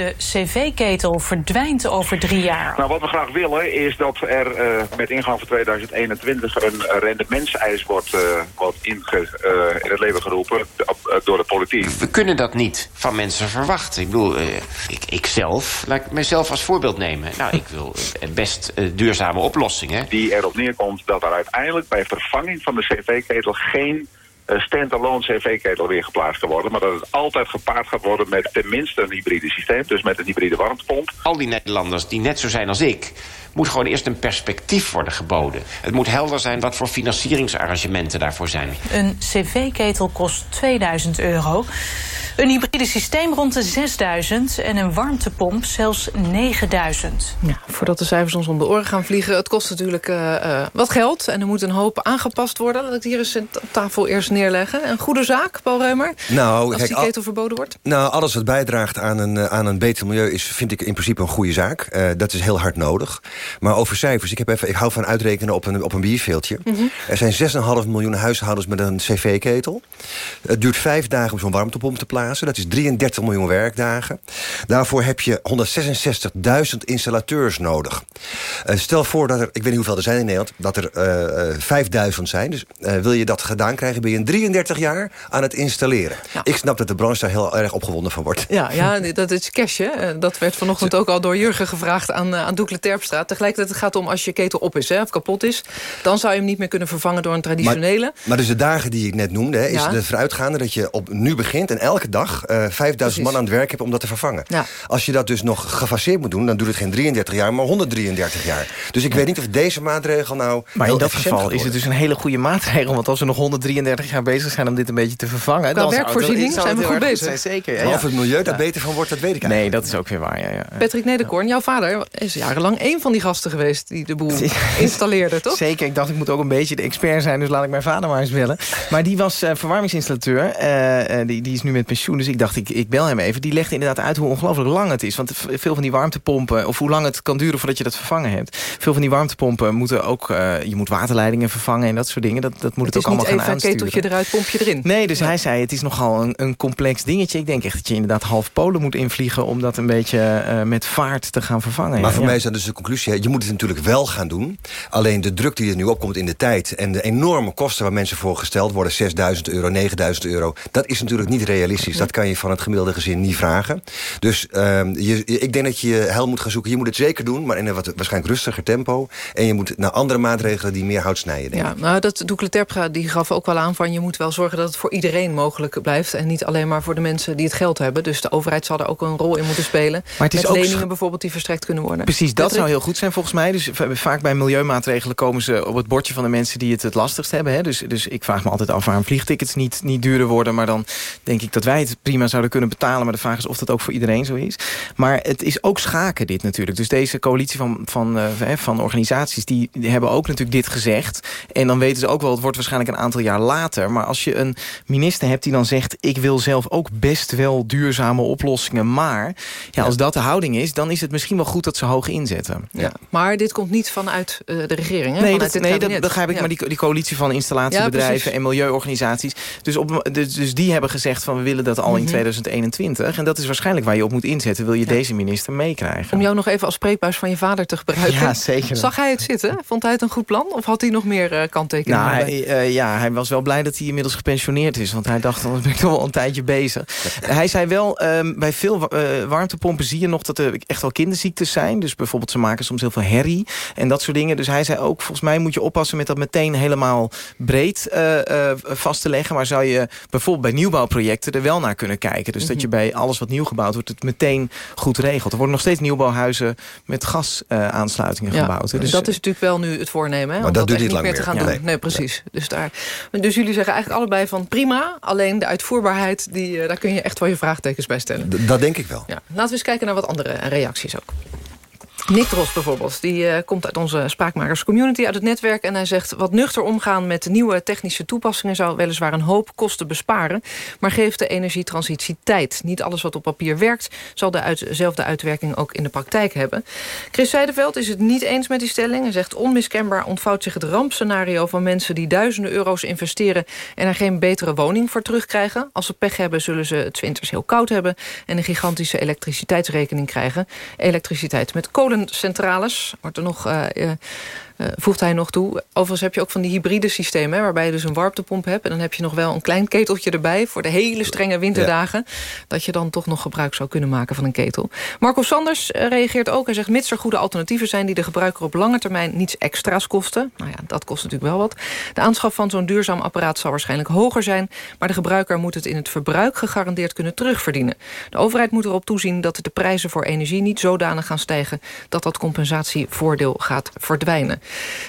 De cv-ketel verdwijnt over drie jaar. Nou, wat we graag willen is dat er uh, met ingang van 2021 een rendementseis wordt, uh, wordt inge, uh, in het leven geroepen door de politiek. We kunnen dat niet van mensen verwachten. Ik bedoel, ik, ik zelf, laat ik mezelf als voorbeeld nemen. Nou, ik wil best duurzame oplossingen. Die erop neerkomt dat er uiteindelijk bij vervanging van de cv-ketel geen stand-alone cv-ketel weer geplaatst kan worden. Maar dat het altijd gepaard gaat worden met tenminste een hybride systeem. Dus met een hybride warmtepomp. Al die Nederlanders die net zo zijn als ik... moet gewoon eerst een perspectief worden geboden. Het moet helder zijn wat voor financieringsarrangementen daarvoor zijn. Een cv-ketel kost 2000 euro. Een hybride systeem rond de 6000 en een warmtepomp zelfs 9000. Ja, voordat de cijfers ons om de oren gaan vliegen... het kost natuurlijk uh, uh, wat geld en er moet een hoop aangepast worden. Laat ik hier eens op tafel eerst neerleggen. Een goede zaak, Paul Reumer, nou, als kijk, die ketel verboden wordt? Nou, alles wat bijdraagt aan een, aan een beter milieu... is, vind ik in principe een goede zaak. Uh, dat is heel hard nodig. Maar over cijfers, ik, heb even, ik hou van uitrekenen op een, op een bierveeltje. Mm -hmm. Er zijn 6,5 miljoen huishoudens met een cv-ketel. Het duurt vijf dagen om zo'n warmtepomp te plaatsen. Dat is 33 miljoen werkdagen. Daarvoor heb je 166.000 installateurs nodig. Uh, stel voor dat er, ik weet niet hoeveel er zijn in Nederland... dat er uh, uh, 5000 zijn. Dus uh, wil je dat gedaan krijgen... ben je in 33 jaar aan het installeren. Ja. Ik snap dat de branche daar heel erg opgewonden van wordt. Ja, ja dat is cash, hè? Dat werd vanochtend ook al door Jurgen gevraagd aan, aan Doekle Terpstra. Tegelijkertijd het gaat om als je ketel op is hè, of kapot is... dan zou je hem niet meer kunnen vervangen door een traditionele. Maar, maar dus de dagen die ik net noemde... Hè, is ja. de vooruitgaande dat je op nu begint en elke dag uh, 5000 man aan het werk hebt om dat te vervangen. Ja. Als je dat dus nog gefaseerd moet doen... dan doet het geen 33 jaar, maar 133 jaar. Dus ik ja. weet niet of deze maatregel nou Maar in dat geval is het dus een hele goede maatregel. Want als we nog 133 jaar bezig zijn om dit een beetje te vervangen... Qua dan werkvoorziening zijn we goed bezig. Zijn, zeker. Ja, maar of het milieu daar beter van wordt, dat weet ik Nee, eigenlijk dat is ook weer waar. Ja, ja. Patrick Nederkorn, jouw vader is jarenlang één van die gasten geweest... die de boel [laughs] installeerde, toch? Zeker, ik dacht ik moet ook een beetje de expert zijn... dus laat ik mijn vader maar eens bellen. Maar die was uh, verwarmingsinstallateur. Uh, die, die is nu met pensioen, dus ik dacht ik, ik bel hem even. Die legde inderdaad uit hoe ongelooflijk lang het is. Want veel van die warmtepompen, of hoe lang het kan duren voordat je dat vervangen hebt. Veel van die warmtepompen moeten ook, uh, je moet waterleidingen vervangen en dat soort dingen. Dat, dat moet het, het ook allemaal gaan aansturen. Het is niet even keteltje eruit, pompje erin. Nee, dus ja. hij zei het is nogal een, een, complex dingetje. Ik denk echt dat je inderdaad half Polen moet invliegen om dat een beetje uh, met vaart te gaan vervangen. Maar voor ja. mij is dat dus de conclusie, je moet het natuurlijk wel gaan doen. Alleen de druk die er nu opkomt in de tijd en de enorme kosten waar mensen voor gesteld worden, 6.000 euro, 9.000 euro, dat is natuurlijk niet realistisch. Dat kan je van het gemiddelde gezin niet vragen. Dus uh, je, ik denk dat je hel moet gaan zoeken. Je moet het zeker doen, maar in een wat waarschijnlijk rustiger tempo. En je moet naar andere maatregelen die meer hout snijden. Ja, nou, dat Doekle Terpstra die gaf ook wel aan van... je moet wel zorgen dat het voor iedereen mogelijk blijft... en niet alleen maar voor de mensen die het geld hebben. Dus de overheid zal er ook een rol in moeten spelen. Maar het is Met ook leningen bijvoorbeeld die verstrekt kunnen worden. Precies, dat zou heel goed zijn volgens mij. Dus vaak bij milieumaatregelen komen ze op het bordje van de mensen... die het het lastigst hebben. Hè? Dus, dus ik vraag me altijd af waarom vliegtickets niet, niet duurder worden. Maar dan denk ik dat wij het prima zouden kunnen betalen. Maar de vraag is of dat ook voor iedereen zo is. Maar het is ook schaken dit natuurlijk. Dus deze coalitie van, van, uh, van organisaties... Die, die hebben ook natuurlijk dit gezegd. En dan weten ze ook wel, het wordt waarschijnlijk een aantal jaar later. Maar als je een minister hebt die dan zegt... ik wil zelf ook best wel duurzame oplossingen. Maar ja. als dat de houding is... dan is het misschien wel goed dat ze hoog inzetten. Ja. Ja. Maar dit komt niet vanuit uh, de regering, hè? Nee, vanuit dat, nee dat begrijp ik. Maar die, die coalitie van installatiebedrijven... en milieuorganisaties. Dus, op, dus, dus die hebben gezegd van we willen dat al mm -hmm. in 2021. En dat is waarschijnlijk waar je op moet inzetten... wil je deze minister meekrijgen. Om jou nog even als spreekbuis van je vader te gebruiken. Ja, zeker. Zag hij het zitten? Vond hij het een goed plan? Of had hij nog meer uh, kanttekeningen? Nou, hij, uh, ja, hij was wel blij dat hij inmiddels gepensioneerd is. Want hij dacht, dan ben ik toch wel een tijdje bezig. hij zei wel, um, bij veel warmtepompen zie je nog dat er echt wel kinderziektes zijn. Dus bijvoorbeeld ze maken soms heel veel herrie en dat soort dingen. Dus hij zei ook, volgens mij moet je oppassen met dat meteen helemaal breed vast te leggen. Maar zou je bijvoorbeeld bij nieuwbouwprojecten er wel naar kunnen kijken. Dus mm -hmm. dat je bij alles wat nieuw gebouwd wordt, het meteen goed regelt. Er worden nog steeds nieuwbouwhuizen met gasaansluitingen ja, gebouwd. Dus dat is natuurlijk wel nu het voornemen. Hè, maar dat, dat duurt niet lang meer te gaan ja. doen. Nee, nee precies. Nee. Dus, daar, dus jullie zeggen eigenlijk allebei van prima. Alleen de uitvoerbaarheid, die, daar kun je echt wel je vraagtekens bij stellen. D dat denk ik wel. Ja. Laten we eens kijken naar wat andere reacties ook. Nick Dros bijvoorbeeld, die uh, komt uit onze spraakmakers-community... uit het netwerk en hij zegt... wat nuchter omgaan met nieuwe technische toepassingen... zou weliswaar een hoop kosten besparen... maar geeft de energietransitie tijd. Niet alles wat op papier werkt... zal dezelfde uitwerking ook in de praktijk hebben. Chris Seideveld is het niet eens met die stelling. Hij zegt onmiskenbaar ontvouwt zich het rampscenario... van mensen die duizenden euro's investeren... en er geen betere woning voor terugkrijgen. Als ze pech hebben, zullen ze het winters heel koud hebben... en een gigantische elektriciteitsrekening krijgen. Elektriciteit met kolen centrales. Wordt er nog uh, uh, voegt hij nog toe. Overigens heb je ook van die hybride systemen... Hè, waarbij je dus een warmtepomp hebt... en dan heb je nog wel een klein keteltje erbij... voor de hele strenge winterdagen... dat je dan toch nog gebruik zou kunnen maken van een ketel. Marco Sanders eh, reageert ook. Hij zegt, mits er goede alternatieven zijn... die de gebruiker op lange termijn niets extra's kosten. Nou ja, dat kost natuurlijk wel wat. De aanschaf van zo'n duurzaam apparaat zal waarschijnlijk hoger zijn... maar de gebruiker moet het in het verbruik gegarandeerd kunnen terugverdienen. De overheid moet erop toezien dat de prijzen voor energie... niet zodanig gaan stijgen dat dat compensatievoordeel gaat verdwijnen.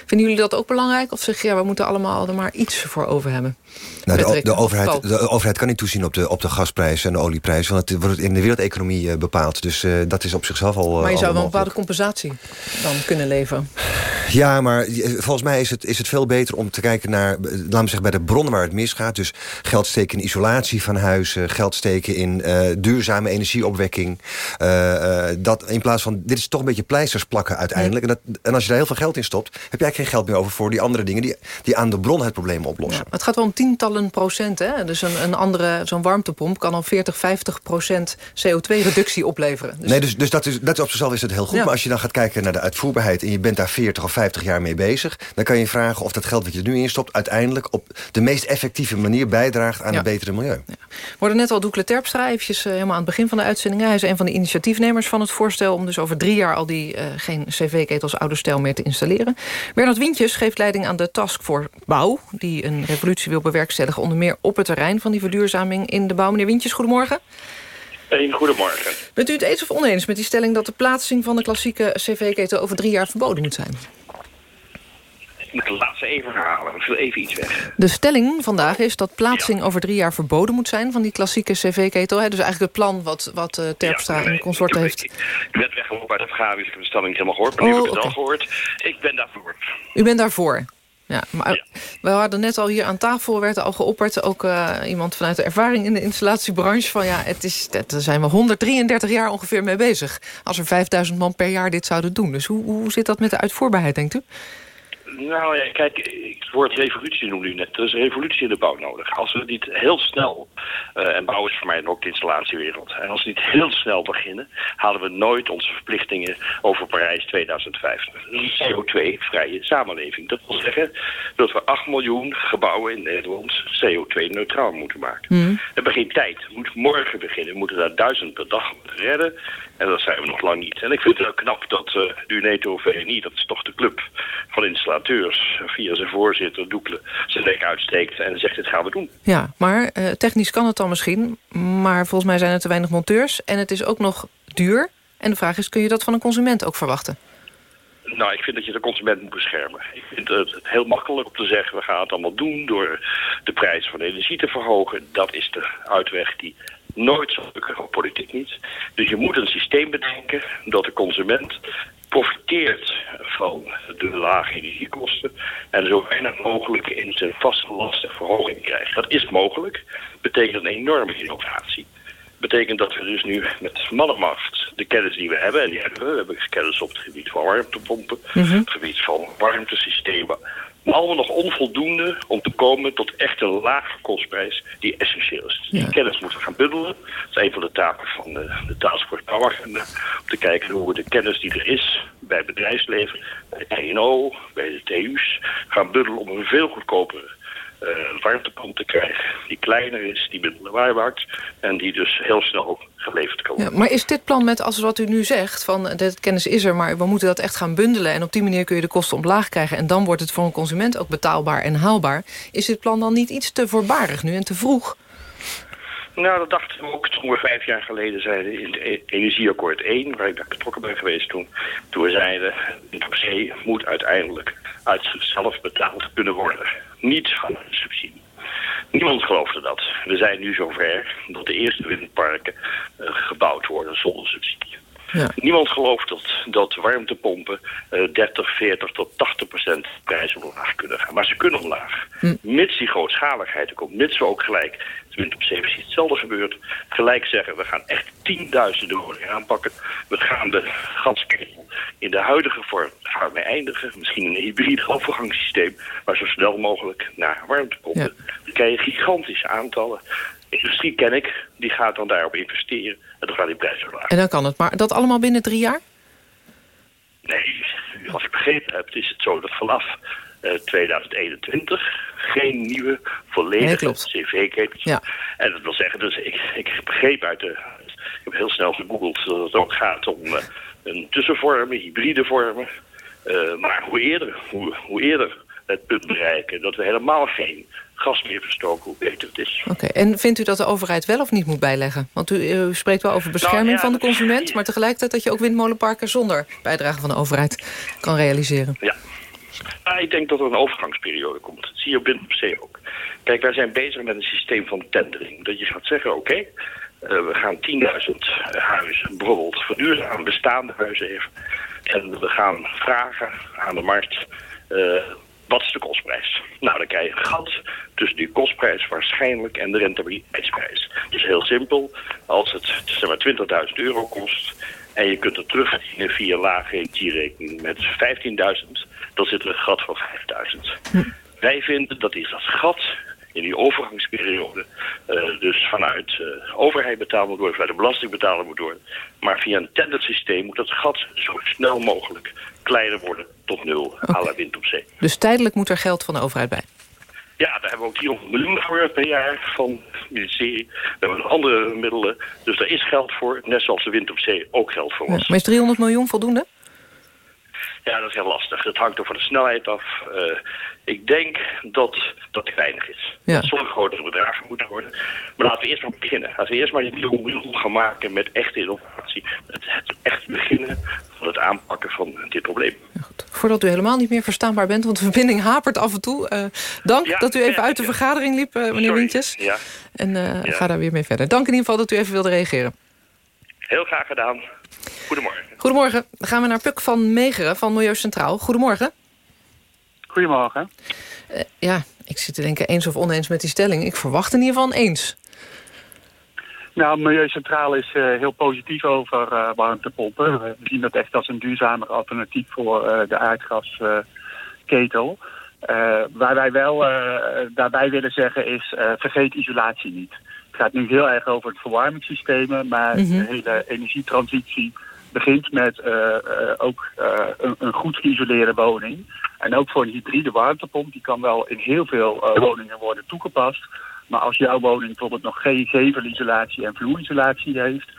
Vinden jullie dat ook belangrijk? Of zeg je, ja, we moeten allemaal er maar iets voor over hebben? Nou, de, de, overheid, de overheid kan niet toezien op de, op de gasprijs en de olieprijs. Want het wordt in de wereldeconomie uh, bepaald. Dus uh, dat is op zichzelf al... Uh, maar je zou wel een bepaalde compensatie dan kunnen leveren. Ja, maar volgens mij is het, is het veel beter om te kijken naar... laten we zeggen, bij de bronnen waar het misgaat. Dus geld steken in isolatie van huizen. Geld steken in duurzame energieopwekking. dat in plaats van... Dit is toch een beetje pleisters plakken uiteindelijk. En, dat, en als je daar heel veel geld in stopt... heb eigenlijk geen geld meer over voor die andere dingen... die, die aan de bron het probleem oplossen. Ja, het gaat wel om tientallen procent. Hè? Dus een, een andere, zo'n warmtepomp kan al 40, 50 procent CO2-reductie opleveren. Dus... Nee, dus, dus dat, is, dat is op zichzelf is het heel goed. Maar als je dan gaat kijken naar de uitvoerbaarheid... en je bent daar 40 of 50 jaar mee bezig... dan kan je vragen of dat geld wat je er nu instopt... uiteindelijk op de meest effectieve manier bijdraagt aan een betere milieu. Ja. We worden net al Doekle Terpstra, eventjes uh, helemaal aan het begin van de uitzending. Hij is een van de initiatiefnemers van het voorstel... om dus over drie jaar al die uh, geen cv-ketels oude stijl meer te installeren. Bernard Wientjes geeft leiding aan de Task voor Bouw... die een revolutie wil bewerkstelligen... onder meer op het terrein van die verduurzaming in de bouw. Meneer Wientjes, goedemorgen. Een goedemorgen. Bent u het eens of oneens met die stelling... dat de plaatsing van de klassieke cv-ketel over drie jaar verboden moet zijn? Ik moet de laatste even herhalen. Ik viel even iets weg. De stelling vandaag is dat plaatsing over drie jaar verboden moet zijn... van die klassieke cv-ketel. Dus eigenlijk het plan wat, wat uh, Terpstra ja, nee, en consort heeft. Ik werd weggelopen uit de vergadering, dus ik heb de stelling helemaal gehoord. Maar nu heb ik het okay. al gehoord. Ik ben daarvoor. U bent daarvoor? Ja, maar ja. we hadden net al hier aan tafel, werd al geopperd... ook uh, iemand vanuit de ervaring in de installatiebranche... van ja, het is, daar zijn we 133 jaar ongeveer mee bezig... als er 5000 man per jaar dit zouden doen. Dus hoe, hoe zit dat met de uitvoerbaarheid, denkt u? Nou ja, kijk, het woord revolutie noemde u net. Er is een revolutie in de bouw nodig. Als we niet heel snel, uh, en bouw is voor mij ook de installatiewereld... en als we niet heel snel beginnen, halen we nooit onze verplichtingen over Parijs 2050. Dat is een CO2-vrije samenleving. Dat wil zeggen dat we 8 miljoen gebouwen in Nederland CO2-neutraal moeten maken. Mm. We hebben geen tijd. We moeten morgen beginnen. We moeten daar duizend per dag redden. En dat zijn we nog lang niet. En ik vind het ook knap dat uh, de UNETO VNI, dat is toch de club van installateurs, via zijn voorzitter Doekle, zijn nek uitsteekt en zegt dit gaan we doen. Ja, maar uh, technisch kan het dan misschien, maar volgens mij zijn er te weinig monteurs en het is ook nog duur. En de vraag is, kun je dat van een consument ook verwachten? Nou, ik vind dat je de consument moet beschermen. Ik vind het heel makkelijk om te zeggen... we gaan het allemaal doen door de prijs van de energie te verhogen. Dat is de uitweg die nooit zal lukken, politiek niet. Dus je moet een systeem bedenken dat de consument profiteert van de lage energiekosten en zo weinig mogelijk in zijn vaste lasten verhoging krijgt. Dat is mogelijk, betekent een enorme innovatie. Betekent dat we dus nu met mannenmacht de kennis die we hebben, en die hebben we, we hebben kennis op het gebied van warmtepompen, mm -hmm. het gebied van warmtesystemen, allemaal nog onvoldoende om te komen tot echt een lage kostprijs die essentieel is. Dus die kennis moeten we gaan bundelen. Dat is een van de taken van de, de Taskforce Power. Om te kijken hoe we de kennis die er is bij het bedrijfsleven, bij TNO, bij de TU's, gaan bundelen om een veel goedkopere warmtepomp te krijgen. Die kleiner is, die minder waarmaakt en die dus heel snel geleverd kan worden. Ja, maar is dit plan met, als wat u nu zegt, van de kennis is er, maar we moeten dat echt gaan bundelen en op die manier kun je de kosten omlaag krijgen en dan wordt het voor een consument ook betaalbaar en haalbaar. Is dit plan dan niet iets te voorbarig nu en te vroeg? Nou, dat dachten we ook toen we vijf jaar geleden zeiden in het Energieakkoord 1, waar ik daar betrokken ben geweest toen. Toen we zeiden, de zee moet uiteindelijk uit zichzelf betaald kunnen worden. Niet van een subsidie. Niemand geloofde dat. We zijn nu zover dat de eerste windparken uh, gebouwd worden zonder subsidie. Niemand gelooft dat, dat warmtepompen eh 30, 40 tot 80 procent prijzen omlaag kunnen gaan. Maar ze kunnen omlaag. Mits die grootschaligheid er komt, mits we ook gelijk, tenminste op CVC hetzelfde gebeurt, gelijk zeggen we gaan echt tienduizenden woningen aanpakken. We gaan de gasketel in de huidige vorm gaan we eindigen. Misschien een hybride overgangssysteem, maar zo snel mogelijk naar warmtepompen. Dan krijg je gigantische aantallen. De industrie ken ik, die gaat dan daarop investeren en dan gaan die prijzen omlaag. En dan kan het. Maar dat allemaal binnen drie jaar? Nee, als ik begrepen heb, is het zo dat vanaf eh, 2021 geen nieuwe volledige cv-ketels. Ja. En dat wil zeggen, dus ik, ik begreep uit de... Ik heb heel snel gegoogeld dat het ook gaat om eh, een tussenvormen, hybride vormen. Eh, maar hoe eerder, hoe, hoe eerder het punt bereiken dat we helemaal geen gas meer verstoken, hoe beter het is. Oké, en vindt u dat de overheid wel of niet moet bijleggen? Want u, u spreekt wel over bescherming Nou, ja, van de consument... maar tegelijkertijd dat je ook windmolenparken zonder bijdrage van de overheid kan realiseren. Ja. Ik denk dat er een overgangsperiode komt. Dat zie je op zee ook. Kijk, wij zijn bezig met een systeem van tendering. Dat je gaat zeggen, oké, eh, we gaan 10.000 huizen bijvoorbeeld verduurzamen, bestaande huizen even. En we gaan vragen aan de markt, eh, wat is de kostprijs? Nou, dan krijg je een gat tussen die kostprijs waarschijnlijk en de rentabiliteitsprijs. Dus heel simpel, als het zeg maar 20.000 euro kost en je kunt het terugverdienen via lage energierekening met 15.000, dan zit er een gat van 5.000. Wij vinden dat is dat gat in die overgangsperiode eh, dus vanuit de overheid betaald moet worden, vanuit de belasting betaald moet worden. Maar via een tendersysteem moet dat gat zo snel mogelijk kleiner worden tot nul, à la wind op zee. Dus tijdelijk moet er geld van de overheid bij. Ja, daar hebben we ook 300 miljoen voor per jaar van het ministerie. We hebben andere middelen. Dus daar is geld voor, net zoals de wind op zee ook geld voor Ja. was. Maar is 300 miljoen voldoende? Ja, dat is heel lastig. Dat hangt er van de snelheid af. Eh, ik denk dat dat te weinig is. Ja. Zullen grotere bedragen moeten worden. Maar laten we eerst maar beginnen. Laten we eerst maar die 300 miljoen gaan maken met echte innovatie. Het, het echt beginnen van het aanpakken van dit probleem. Voordat u helemaal niet meer verstaanbaar bent, want de verbinding hapert af en toe. Eh, dank Ja, dat u even ja, uit de ja. vergadering liep, eh, meneer. Wintjes. Ja, En Ja. ga daar weer mee verder. Dank in ieder geval dat u even wilde reageren. heel graag gedaan. Goedemorgen. Goedemorgen. Dan gaan we naar Puk van Megeren van Milieu Centraal. Goedemorgen. Goedemorgen. Eh, ja, ik zit te denken eens of oneens met die stelling. Ik verwacht in ieder geval een eens. Nou, Milieu Centraal is eh, heel positief over eh, warmtepompen. We zien dat echt als een duurzamer alternatief voor eh, de aardgasketel. Eh, waar wij wel eh, daarbij willen zeggen is, eh, vergeet isolatie niet. Het gaat nu heel erg over het verwarmingssystemen, maar Mhm. de hele energietransitie begint met eh, eh, ook eh, een, een goed geïsoleerde woning. En ook voor een hybride warmtepomp, die kan wel in heel veel woningen worden toegepast. Maar als jouw woning bijvoorbeeld nog geen gevelisolatie en vloerisolatie heeft,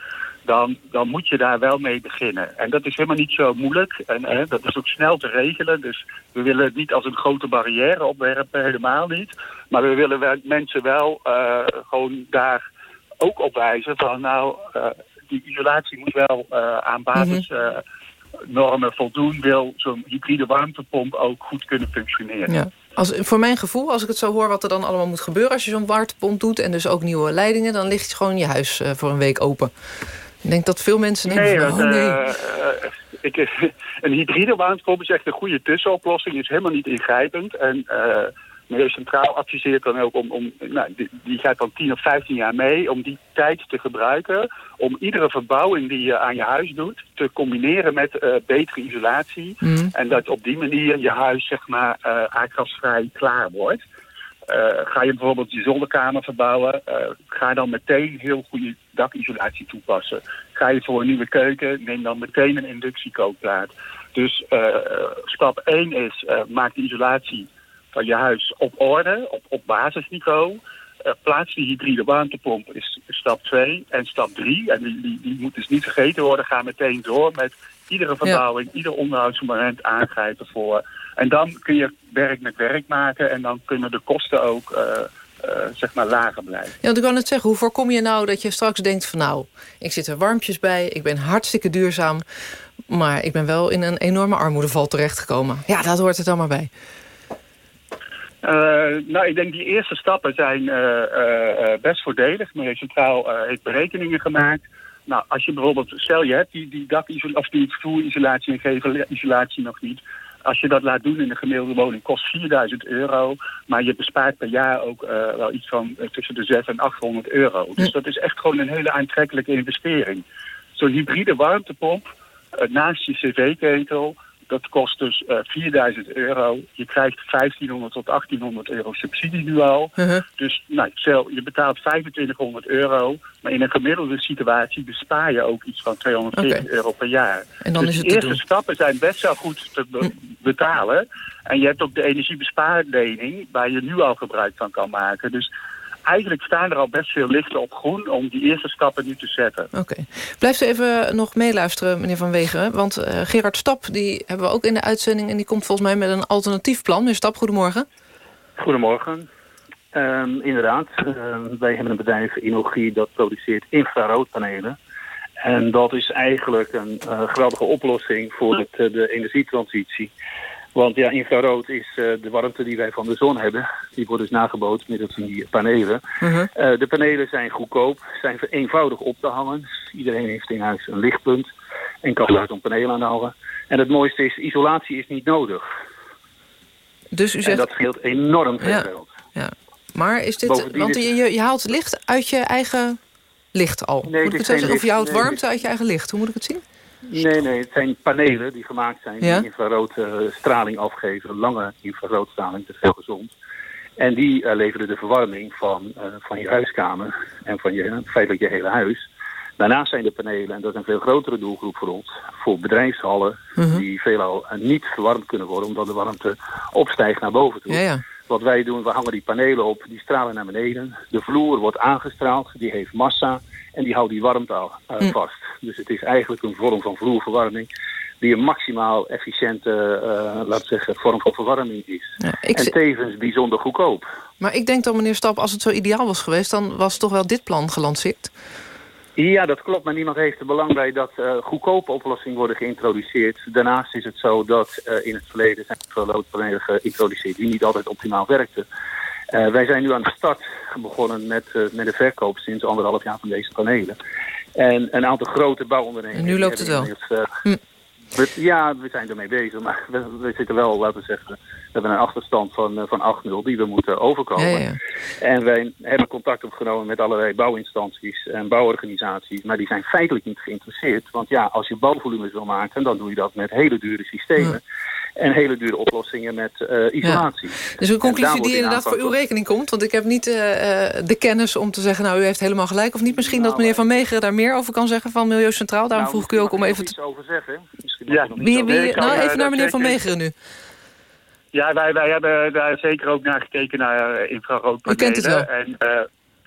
dan, dan moet je daar wel mee beginnen. En dat is helemaal niet zo moeilijk. En eh, dat is ook snel te regelen. Dus we willen het niet als een grote barrière opwerpen, helemaal niet. Maar we willen wel, mensen wel eh, gewoon daar ook op wijzen van nou, eh, die isolatie moet wel eh, aan basisnormen voldoen. Wil zo'n hybride warmtepomp ook goed kunnen functioneren. Ja. Als, voor mijn gevoel, als ik het zo hoor wat er dan allemaal moet gebeuren... als je zo'n warmtepomp doet en dus ook nieuwe leidingen... dan ligt gewoon je huis voor een week open. Ik denk dat veel mensen denken Nee, van, oh nee. eh, eh, ik, [laughs] een hybride warmtepomp is echt een goede tussenoplossing. Is helemaal niet ingrijpend. En Milieu Centraal adviseert dan ook om... om nou, die, die gaat dan 10 of 15 jaar mee om die tijd te gebruiken... om iedere verbouwing die je aan je huis doet... te combineren met betere isolatie. Mhm. En dat op die manier je huis zeg maar eh, aardgasvrij klaar wordt. Eh, ga je bijvoorbeeld je zolderkamer verbouwen, eh, ga dan meteen heel goede dakisolatie toepassen. Ga je voor een nieuwe keuken, neem dan meteen een inductiekookplaat. Dus eh, stap 1 is, maak de isolatie van je huis op orde, op, op basisniveau. Eh, plaats die hybride warmtepomp is stap 2. En stap 3, en die, die, die moet dus niet vergeten worden, ga meteen door met iedere verbouwing, ieder onderhoudsmoment aangrijpen voor. En dan kun je werk met werk maken en dan kunnen de kosten ook eh, eh, zeg maar lager blijven. Ja, want ik kan het zeggen, hoe voorkom je nou dat je straks denkt van... nou, ik zit er warmpjes bij, ik ben hartstikke duurzaam... maar ik ben wel in een enorme armoedeval terechtgekomen. Ja, dat hoort er dan maar bij. Eh, nou, ik denk die eerste stappen zijn best voordelig. Milieu Centraal heeft berekeningen gemaakt. Nou, als je bijvoorbeeld, stel je hebt die, die dakisolatie of die vloerisolatie en gevelisolatie nog niet. Als je dat laat doen in een gemiddelde woning, kost 4000 euro. Maar je bespaart per jaar ook eh, wel iets van eh, tussen de 600 en 800 euro. Dus dat is echt gewoon een hele aantrekkelijke investering. Zo'n hybride warmtepomp, eh, naast je cv-ketel, dat kost dus eh 4000 euro. Je krijgt 1500 tot 1800 euro subsidie nu al. Dus nou, stel, je betaalt 2500 euro. Maar in een gemiddelde situatie bespaar je ook iets van 240 Oké. euro per jaar. En dan dus is het de te eerste stappen zijn best wel goed te be- betalen. En je hebt ook de energiebespaarlening... waar je nu al gebruik van kan maken. Dus eigenlijk staan er al best veel lichten op groen... om die eerste stappen nu te zetten. Oké. Blijft u even nog meeluisteren, meneer Van Wegeren. Want eh, Gerard Stap, die hebben we ook in de uitzending... en die komt volgens mij met een alternatief plan. Meneer Stap, goedemorgen. Goedemorgen. Ehm, inderdaad, ehm, wij hebben een bedrijf Inogie dat produceert infraroodpanelen. En dat is eigenlijk een eh, geweldige oplossing voor het, eh, de energietransitie. Want ja, infrarood is eh, de warmte die wij van de zon hebben. Die wordt dus nagebootst middels die panelen. Mhm. Eh, de panelen zijn goedkoop, zijn eenvoudig op te hangen. Iedereen heeft in huis een lichtpunt en kan daar zo'n paneel aan hangen. En het mooiste is, isolatie is niet nodig. Dus u En zegt... dat scheelt enorm veel Ja. geld. Ja. Maar is dit... Bovendien want je, je, je haalt licht uit je eigen licht al. moet het ik het zeggen? Of je licht. houdt Nee, warmte uit je eigen licht. Hoe moet ik het zien? Nee, nee, het zijn panelen die gemaakt zijn Ja? die infrarood eh, straling afgeven. Lange infraroodstraling, dat is heel gezond. En die eh, leveren de verwarming van, eh, van je huiskamer en van je, feitelijk je hele huis. Daarnaast zijn de panelen, en dat is een veel grotere doelgroep voor ons, voor bedrijfshallen Mhm. die veelal eh, niet verwarmd kunnen worden omdat de warmte opstijgt naar boven toe. Ja, ja. Wat wij doen, we hangen die panelen op, die stralen naar beneden. De vloer wordt aangestraald, die heeft massa en die houdt die warmte al eh, Hm. vast. Dus het is eigenlijk een vorm van vloerverwarming die een maximaal efficiënte, eh laten we zeggen, vorm van verwarming is. en tevens bijzonder goedkoop. Maar ik denk dan, meneer Stap, als het zo ideaal was geweest... dan was toch wel dit plan gelanceerd? Ja, dat klopt, maar niemand heeft er belang bij dat eh, goedkope oplossingen worden geïntroduceerd. Daarnaast is het zo dat eh, in het verleden zijn veel loodpanelen geïntroduceerd die niet altijd optimaal werkten. Eh, wij zijn nu aan de start begonnen met, eh, met de verkoop sinds anderhalf jaar van deze panelen. En een aantal grote bouwondernemingen... En nu loopt het inmiddels, eh, we- ja, we zijn ermee bezig, maar we, we zitten wel, laten we zeggen... We hebben een achterstand van, van 8-0 die we moeten overkomen. Ja, ja, ja. En wij hebben contact opgenomen met allerlei bouwinstanties en bouworganisaties. Maar die zijn feitelijk niet geïnteresseerd. Want ja, als je bouwvolumes wil maken, dan doe je dat met hele dure systemen. En hele dure oplossingen met eh, isolatie. Dus een conclusie die in inderdaad voor uw rekening komt. Want ik heb niet eh, eh, de kennis om te zeggen... nou, u heeft helemaal gelijk of niet. Misschien dat meneer Van Meegeren daar meer over kan zeggen van Milieu Centraal. Daarom Nou, vroeg ik u ook om even... te... over zeggen. Misschien Ja. nog Wie, over nou, even naar meneer Van. Meegeren nu. Ja, wij, wij hebben daar zeker ook naar gekeken naar uh, infraroodpanelen. U kent het wel. En, eh,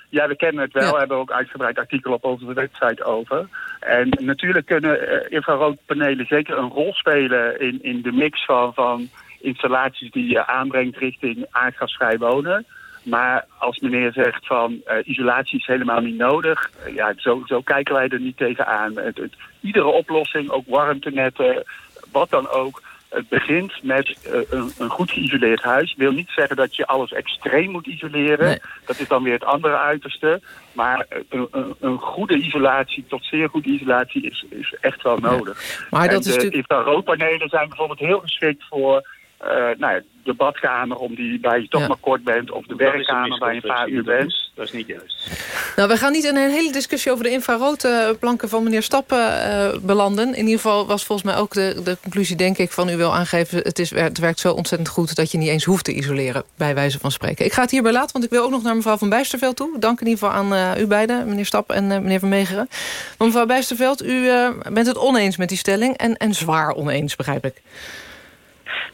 ja, we kennen het wel. Ja. We hebben ook uitgebreid artikel op onze website over. En natuurlijk kunnen eh, infraroodpanelen zeker een rol spelen in, in de mix van, van installaties die je aanbrengt richting aardgasvrij wonen. Maar als meneer zegt van eh, isolatie is helemaal niet nodig, eh, ja, zo, zo kijken wij er niet tegenaan. Het, iedere oplossing, ook warmtenetten, wat dan ook, het begint met eh, een, een goed geïsoleerd huis. wil niet zeggen dat je alles extreem moet isoleren. Dat is dan weer het andere uiterste. Maar eh, een, een, een goede isolatie tot zeer goede isolatie is, is echt wel nodig. Maar en dat is de natuurlijk- infraroodpanelen zijn bijvoorbeeld heel geschikt voor eh, nou ja, de badkamer, om die, waar je toch Ja. maar kort bent. Of de werkkamer, waar je een paar uur bent. Dat is niet juist. Nou, we gaan niet in een hele discussie over de infraroodplanken van meneer Stappen eh, belanden. In ieder geval was volgens mij ook de, de conclusie, denk ik, van u wil aangeven... Het, is, het werkt zo ontzettend goed dat je niet eens hoeft te isoleren, bij wijze van spreken. Ik ga het hierbij laten, want ik wil ook nog naar mevrouw Van Bijsterveld toe. Dank in ieder geval aan eh, u beiden, meneer Stap en eh, meneer Van Meegeren. Maar mevrouw Bijsterveld, u eh, bent het oneens met die stelling en, en zwaar oneens, begrijp ik.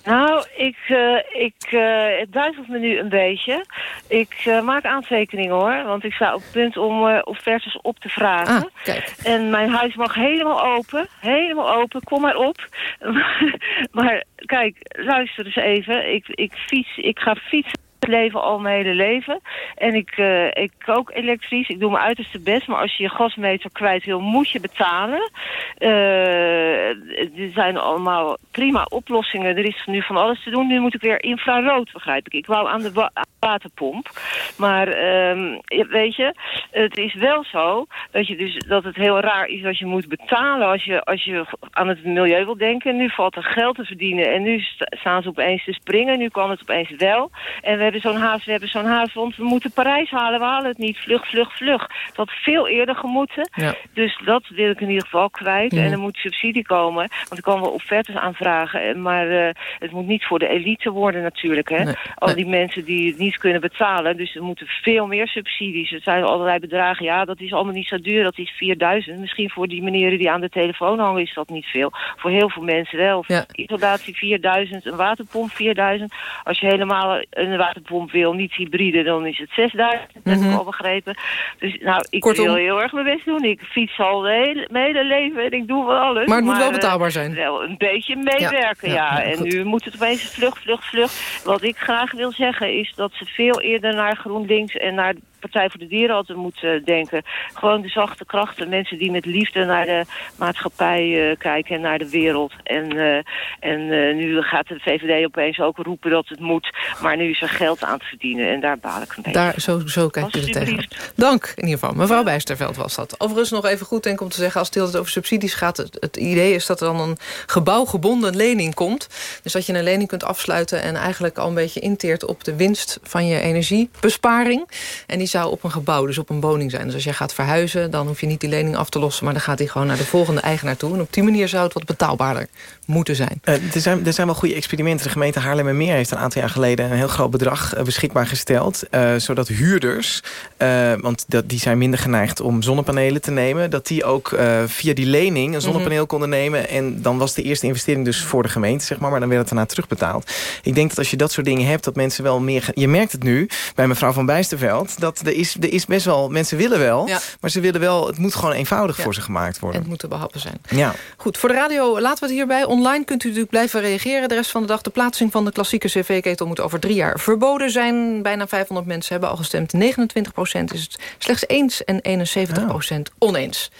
Nou, ik, eh, ik, eh, het duizelt me nu een beetje. Ik eh, maak aantekeningen hoor, want ik sta op het punt om offertes op te vragen. Ah, kijk. En mijn huis mag helemaal open, helemaal open, kom maar op. [laughs] maar kijk, luister eens even, ik, ik, fiets, ik ga fietsen leven al mijn hele leven. En ik, uh, ik kook elektrisch. Ik doe mijn uiterste best. Maar als je je gasmeter kwijt wil, moet je betalen. Uh, er zijn allemaal prima oplossingen. Er is nu van alles te doen. Nu moet ik weer infrarood, begrijp ik. Ik wou aan de wa waterpomp. Maar uh, weet je, het is wel zo dat, je dus, dat het heel raar is dat je moet betalen als je, als je aan het milieu wil denken. Nu valt er geld te verdienen en nu staan ze opeens te springen. Nu kan het opeens wel. En we hebben zo'n haast, we hebben zo'n haast, want we moeten Parijs halen. We halen het niet. Vlug, vlug, vlug. Dat had veel eerder gemoeten. Ja. Dus dat wil ik in ieder geval kwijt. En er moet subsidie komen. Want ik kan wel offertes aanvragen. Maar uh, het moet niet voor de elite worden natuurlijk. Hè? Nee. Al die mensen die het niet kunnen betalen. Dus er moeten veel meer subsidies. Er zijn allerlei bedragen. Ja, dat is allemaal niet zo duur. Dat is 4000. Misschien voor die meneren die aan de telefoon hangen is dat niet veel. Voor heel veel mensen wel. Ja. Isolatie 4000, een waterpomp 4000. Als je helemaal een waterpomp wil, niet hybride, dan is het 6000. Dat mm -hmm. heb ik al begrepen. Dus nou, ik Kortom. wil heel erg mijn best doen. Ik fiets al mijn hele leven en ik doe wel alles. Maar het moet wel betaalbaar zijn. Wel een beetje meewerken, ja. ja. ja en nu moet het opeens vlug, vlug, vlug. Wat ik graag wil zeggen is dat ze veel eerder naar GroenLinks en naar Partij voor de Dieren altijd moeten denken. Gewoon de zachte krachten, mensen die met liefde naar de maatschappij uh, kijken en naar de wereld. En, uh, en nu gaat de VVD opeens ook roepen dat het moet, maar nu is er geld aan te verdienen en daar baal ik een beetje. Daar, zo, zo kijk je er tegen. Dank in ieder geval. Mevrouw Bijsterveld was dat. Overigens nog even goed denk om te zeggen, als het over subsidies gaat, het, het idee is dat er dan een gebouwgebonden lening komt. Dus dat je een lening kunt afsluiten en eigenlijk al een beetje inteert op de winst van je energiebesparing. En die zou op een gebouw, dus op een woning zijn. Dus als jij gaat verhuizen, dan hoef je niet die lening af te lossen... maar dan gaat die gewoon naar de volgende eigenaar toe. En op die manier zou het wat betaalbaarder moeten zijn. Uh, er, zijn er zijn wel goede experimenten. De gemeente Haarlemmermeer heeft een aantal jaar geleden... een heel groot bedrag uh, beschikbaar gesteld. Uh, zodat huurders, want dat, die zijn minder geneigd om zonnepanelen te nemen... dat die ook via die lening een mhm. zonnepaneel mm -hmm. konden nemen. En dan was de eerste investering dus voor de gemeente, zeg maar. Maar dan werd het daarna terugbetaald. Ik denk dat als je dat soort dingen hebt, dat mensen wel meer... Je merkt het nu bij mevrouw Van Bijsterveld... dat er is, er is best wel... Mensen willen wel, ja. maar ze willen wel... Het moet gewoon eenvoudig ja. voor ze gemaakt worden. En het moet te behappen zijn. Ja. Goed, voor de radio laten we het hierbij. Online kunt u natuurlijk blijven reageren. De rest van de dag de plaatsing van de klassieke cv-ketel... moet over drie jaar verboden zijn. Bijna 500 mensen hebben al gestemd. 29 procent is het slechts eens en 71 procent oneens.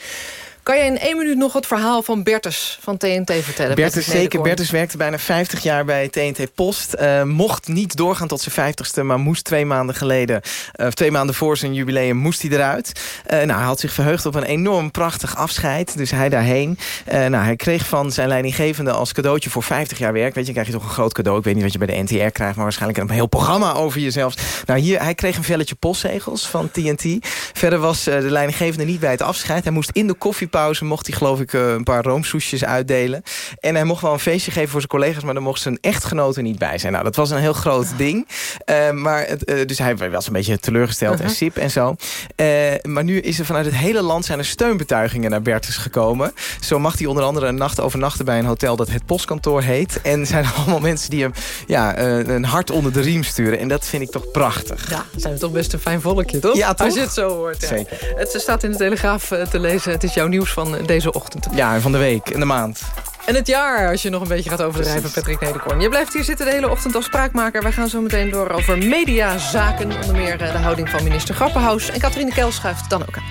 Kan je in één minuut nog het verhaal van Bertus van TNT vertellen? Bertus, zeker. Bertus werkte bijna 50 jaar bij TNT Post. Uh, mocht niet doorgaan tot zijn 50ste, maar moest twee maanden geleden... Uh, twee maanden voor zijn jubileum moest hij eruit. Uh, nou, hij had zich verheugd op een enorm prachtig afscheid. Dus hij daarheen. nou, hij kreeg van zijn leidinggevende als cadeautje voor 50 jaar werk. Weet je, krijg je toch een groot cadeau. Ik weet niet wat je bij de NTR krijgt, maar waarschijnlijk een heel programma over jezelf. Nou, hier, hij kreeg een velletje postzegels van TNT. Verder was de leidinggevende niet bij het afscheid. Hij moest in de koffie pauze mocht hij geloof ik een paar roomsoesjes uitdelen. En hij mocht wel een feestje geven voor zijn collega's... maar daar mocht zijn echtgenoten niet bij zijn. Nou, dat was een heel groot ding. Uh, maar het, uh, dus hij was een beetje teleurgesteld uh -huh. en sip en zo. maar nu is er vanuit het hele land zijn er steunbetuigingen naar Bertus gekomen. Zo mag hij onder andere een nacht overnachten bij een hotel... dat het postkantoor heet. En zijn er [laughs] allemaal mensen die hem ja, een hart onder de riem sturen. En dat vind ik toch prachtig. Ja, zijn we toch best een fijn volkje, toch? Ja, toch? Als je het zo hoort. Ja. Zeker. Het staat in de Telegraaf te lezen. Het is jouw nieuws van deze ochtend. Ja, van de week en de maand. En het jaar, als je nog een beetje gaat overdrijven, Patrick Nederkorn. Je blijft hier zitten de hele ochtend als spraakmaker. Wij gaan zo meteen door over mediazaken. Onder meer de houding van minister Grappenhaus. En Katrine Kel schuift dan ook aan.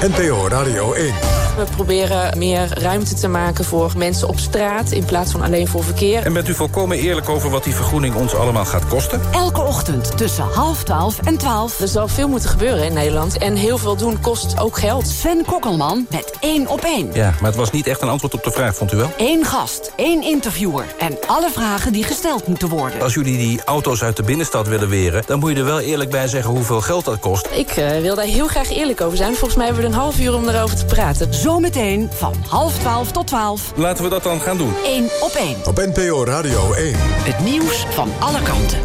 NPO Radio 1. We proberen meer ruimte te maken voor mensen op straat... in plaats van alleen voor verkeer. En bent u volkomen eerlijk over wat die vergroening ons allemaal gaat kosten? Elke ochtend tussen half twaalf en twaalf. Er zal veel moeten gebeuren in Nederland. En heel veel doen kost ook geld. Sven Kokkelman met één op één. Ja, maar het was niet echt een antwoord op de vraag, vond u wel? Eén gast, één interviewer en alle vragen die gesteld moeten worden. Als jullie die auto's uit de binnenstad willen weren... dan moet je er wel eerlijk bij zeggen hoeveel geld dat kost. Ik uh, wil daar heel graag eerlijk over zijn. Volgens mij hebben we een half uur om erover te praten. Zometeen van half twaalf tot twaalf. Laten we dat dan gaan doen. Eén op één. Op NPO Radio 1. Het nieuws van alle kanten.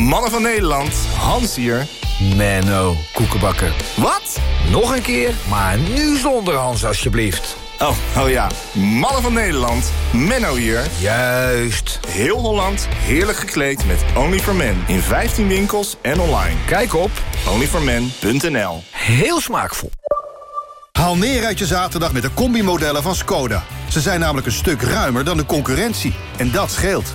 Mannen van Nederland, Hans hier. Menno, koekenbakker. Wat? Nog een keer, maar nu zonder Hans alsjeblieft. Oh, oh ja. Mannen van Nederland, Menno hier. Juist. Heel Holland, heerlijk gekleed met Only for Men. In 15 winkels en online. Kijk op onlyformen.nl Heel smaakvol. Haal neer uit je zaterdag met de combimodellen van Skoda. Ze zijn namelijk een stuk ruimer dan de concurrentie. En dat scheelt.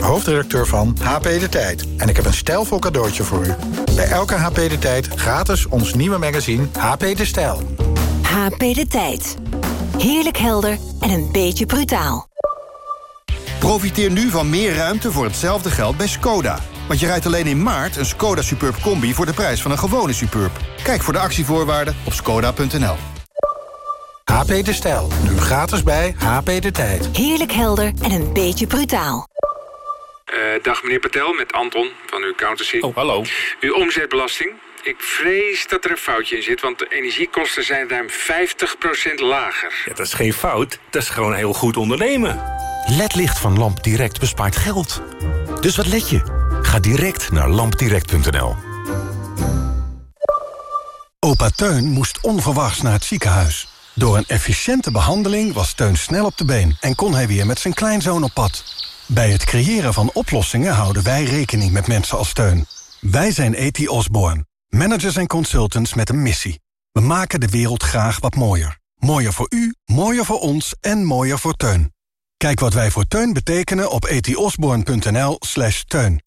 hoofdredacteur van HP De Tijd. En ik heb een stijlvol cadeautje voor u. Bij elke HP De Tijd gratis ons nieuwe magazine HP De Stijl. HP De Tijd. Heerlijk helder en een beetje brutaal. Profiteer nu van meer ruimte voor hetzelfde geld bij Skoda. Want je rijdt alleen in maart een Skoda Superb Combi... voor de prijs van een gewone Superb. Kijk voor de actievoorwaarden op skoda.nl. HP De Stijl, nu gratis bij HP De Tijd. Heerlijk helder en een beetje brutaal. Uh, dag meneer Patel, met Anton van uw accountancy. Oh, hallo. Uw omzetbelasting. Ik vrees dat er een foutje in zit, want de energiekosten zijn ruim 50% lager. Ja, dat is geen fout, dat is gewoon heel goed ondernemen. LED-licht van LampDirect bespaart geld. Dus wat let je? Ga direct naar lampdirect.nl. Opa Teun moest onverwachts naar het ziekenhuis. Door een efficiënte behandeling was Teun snel op de been... en kon hij weer met zijn kleinzoon op pad. Bij het creëren van oplossingen houden wij rekening met mensen als Teun. Wij zijn E.T. Osborne, managers en consultants met een missie. We maken de wereld graag wat mooier. Mooier voor u, mooier voor ons en mooier voor Teun. Kijk wat wij voor Teun betekenen op etiosborn.nl slash teun.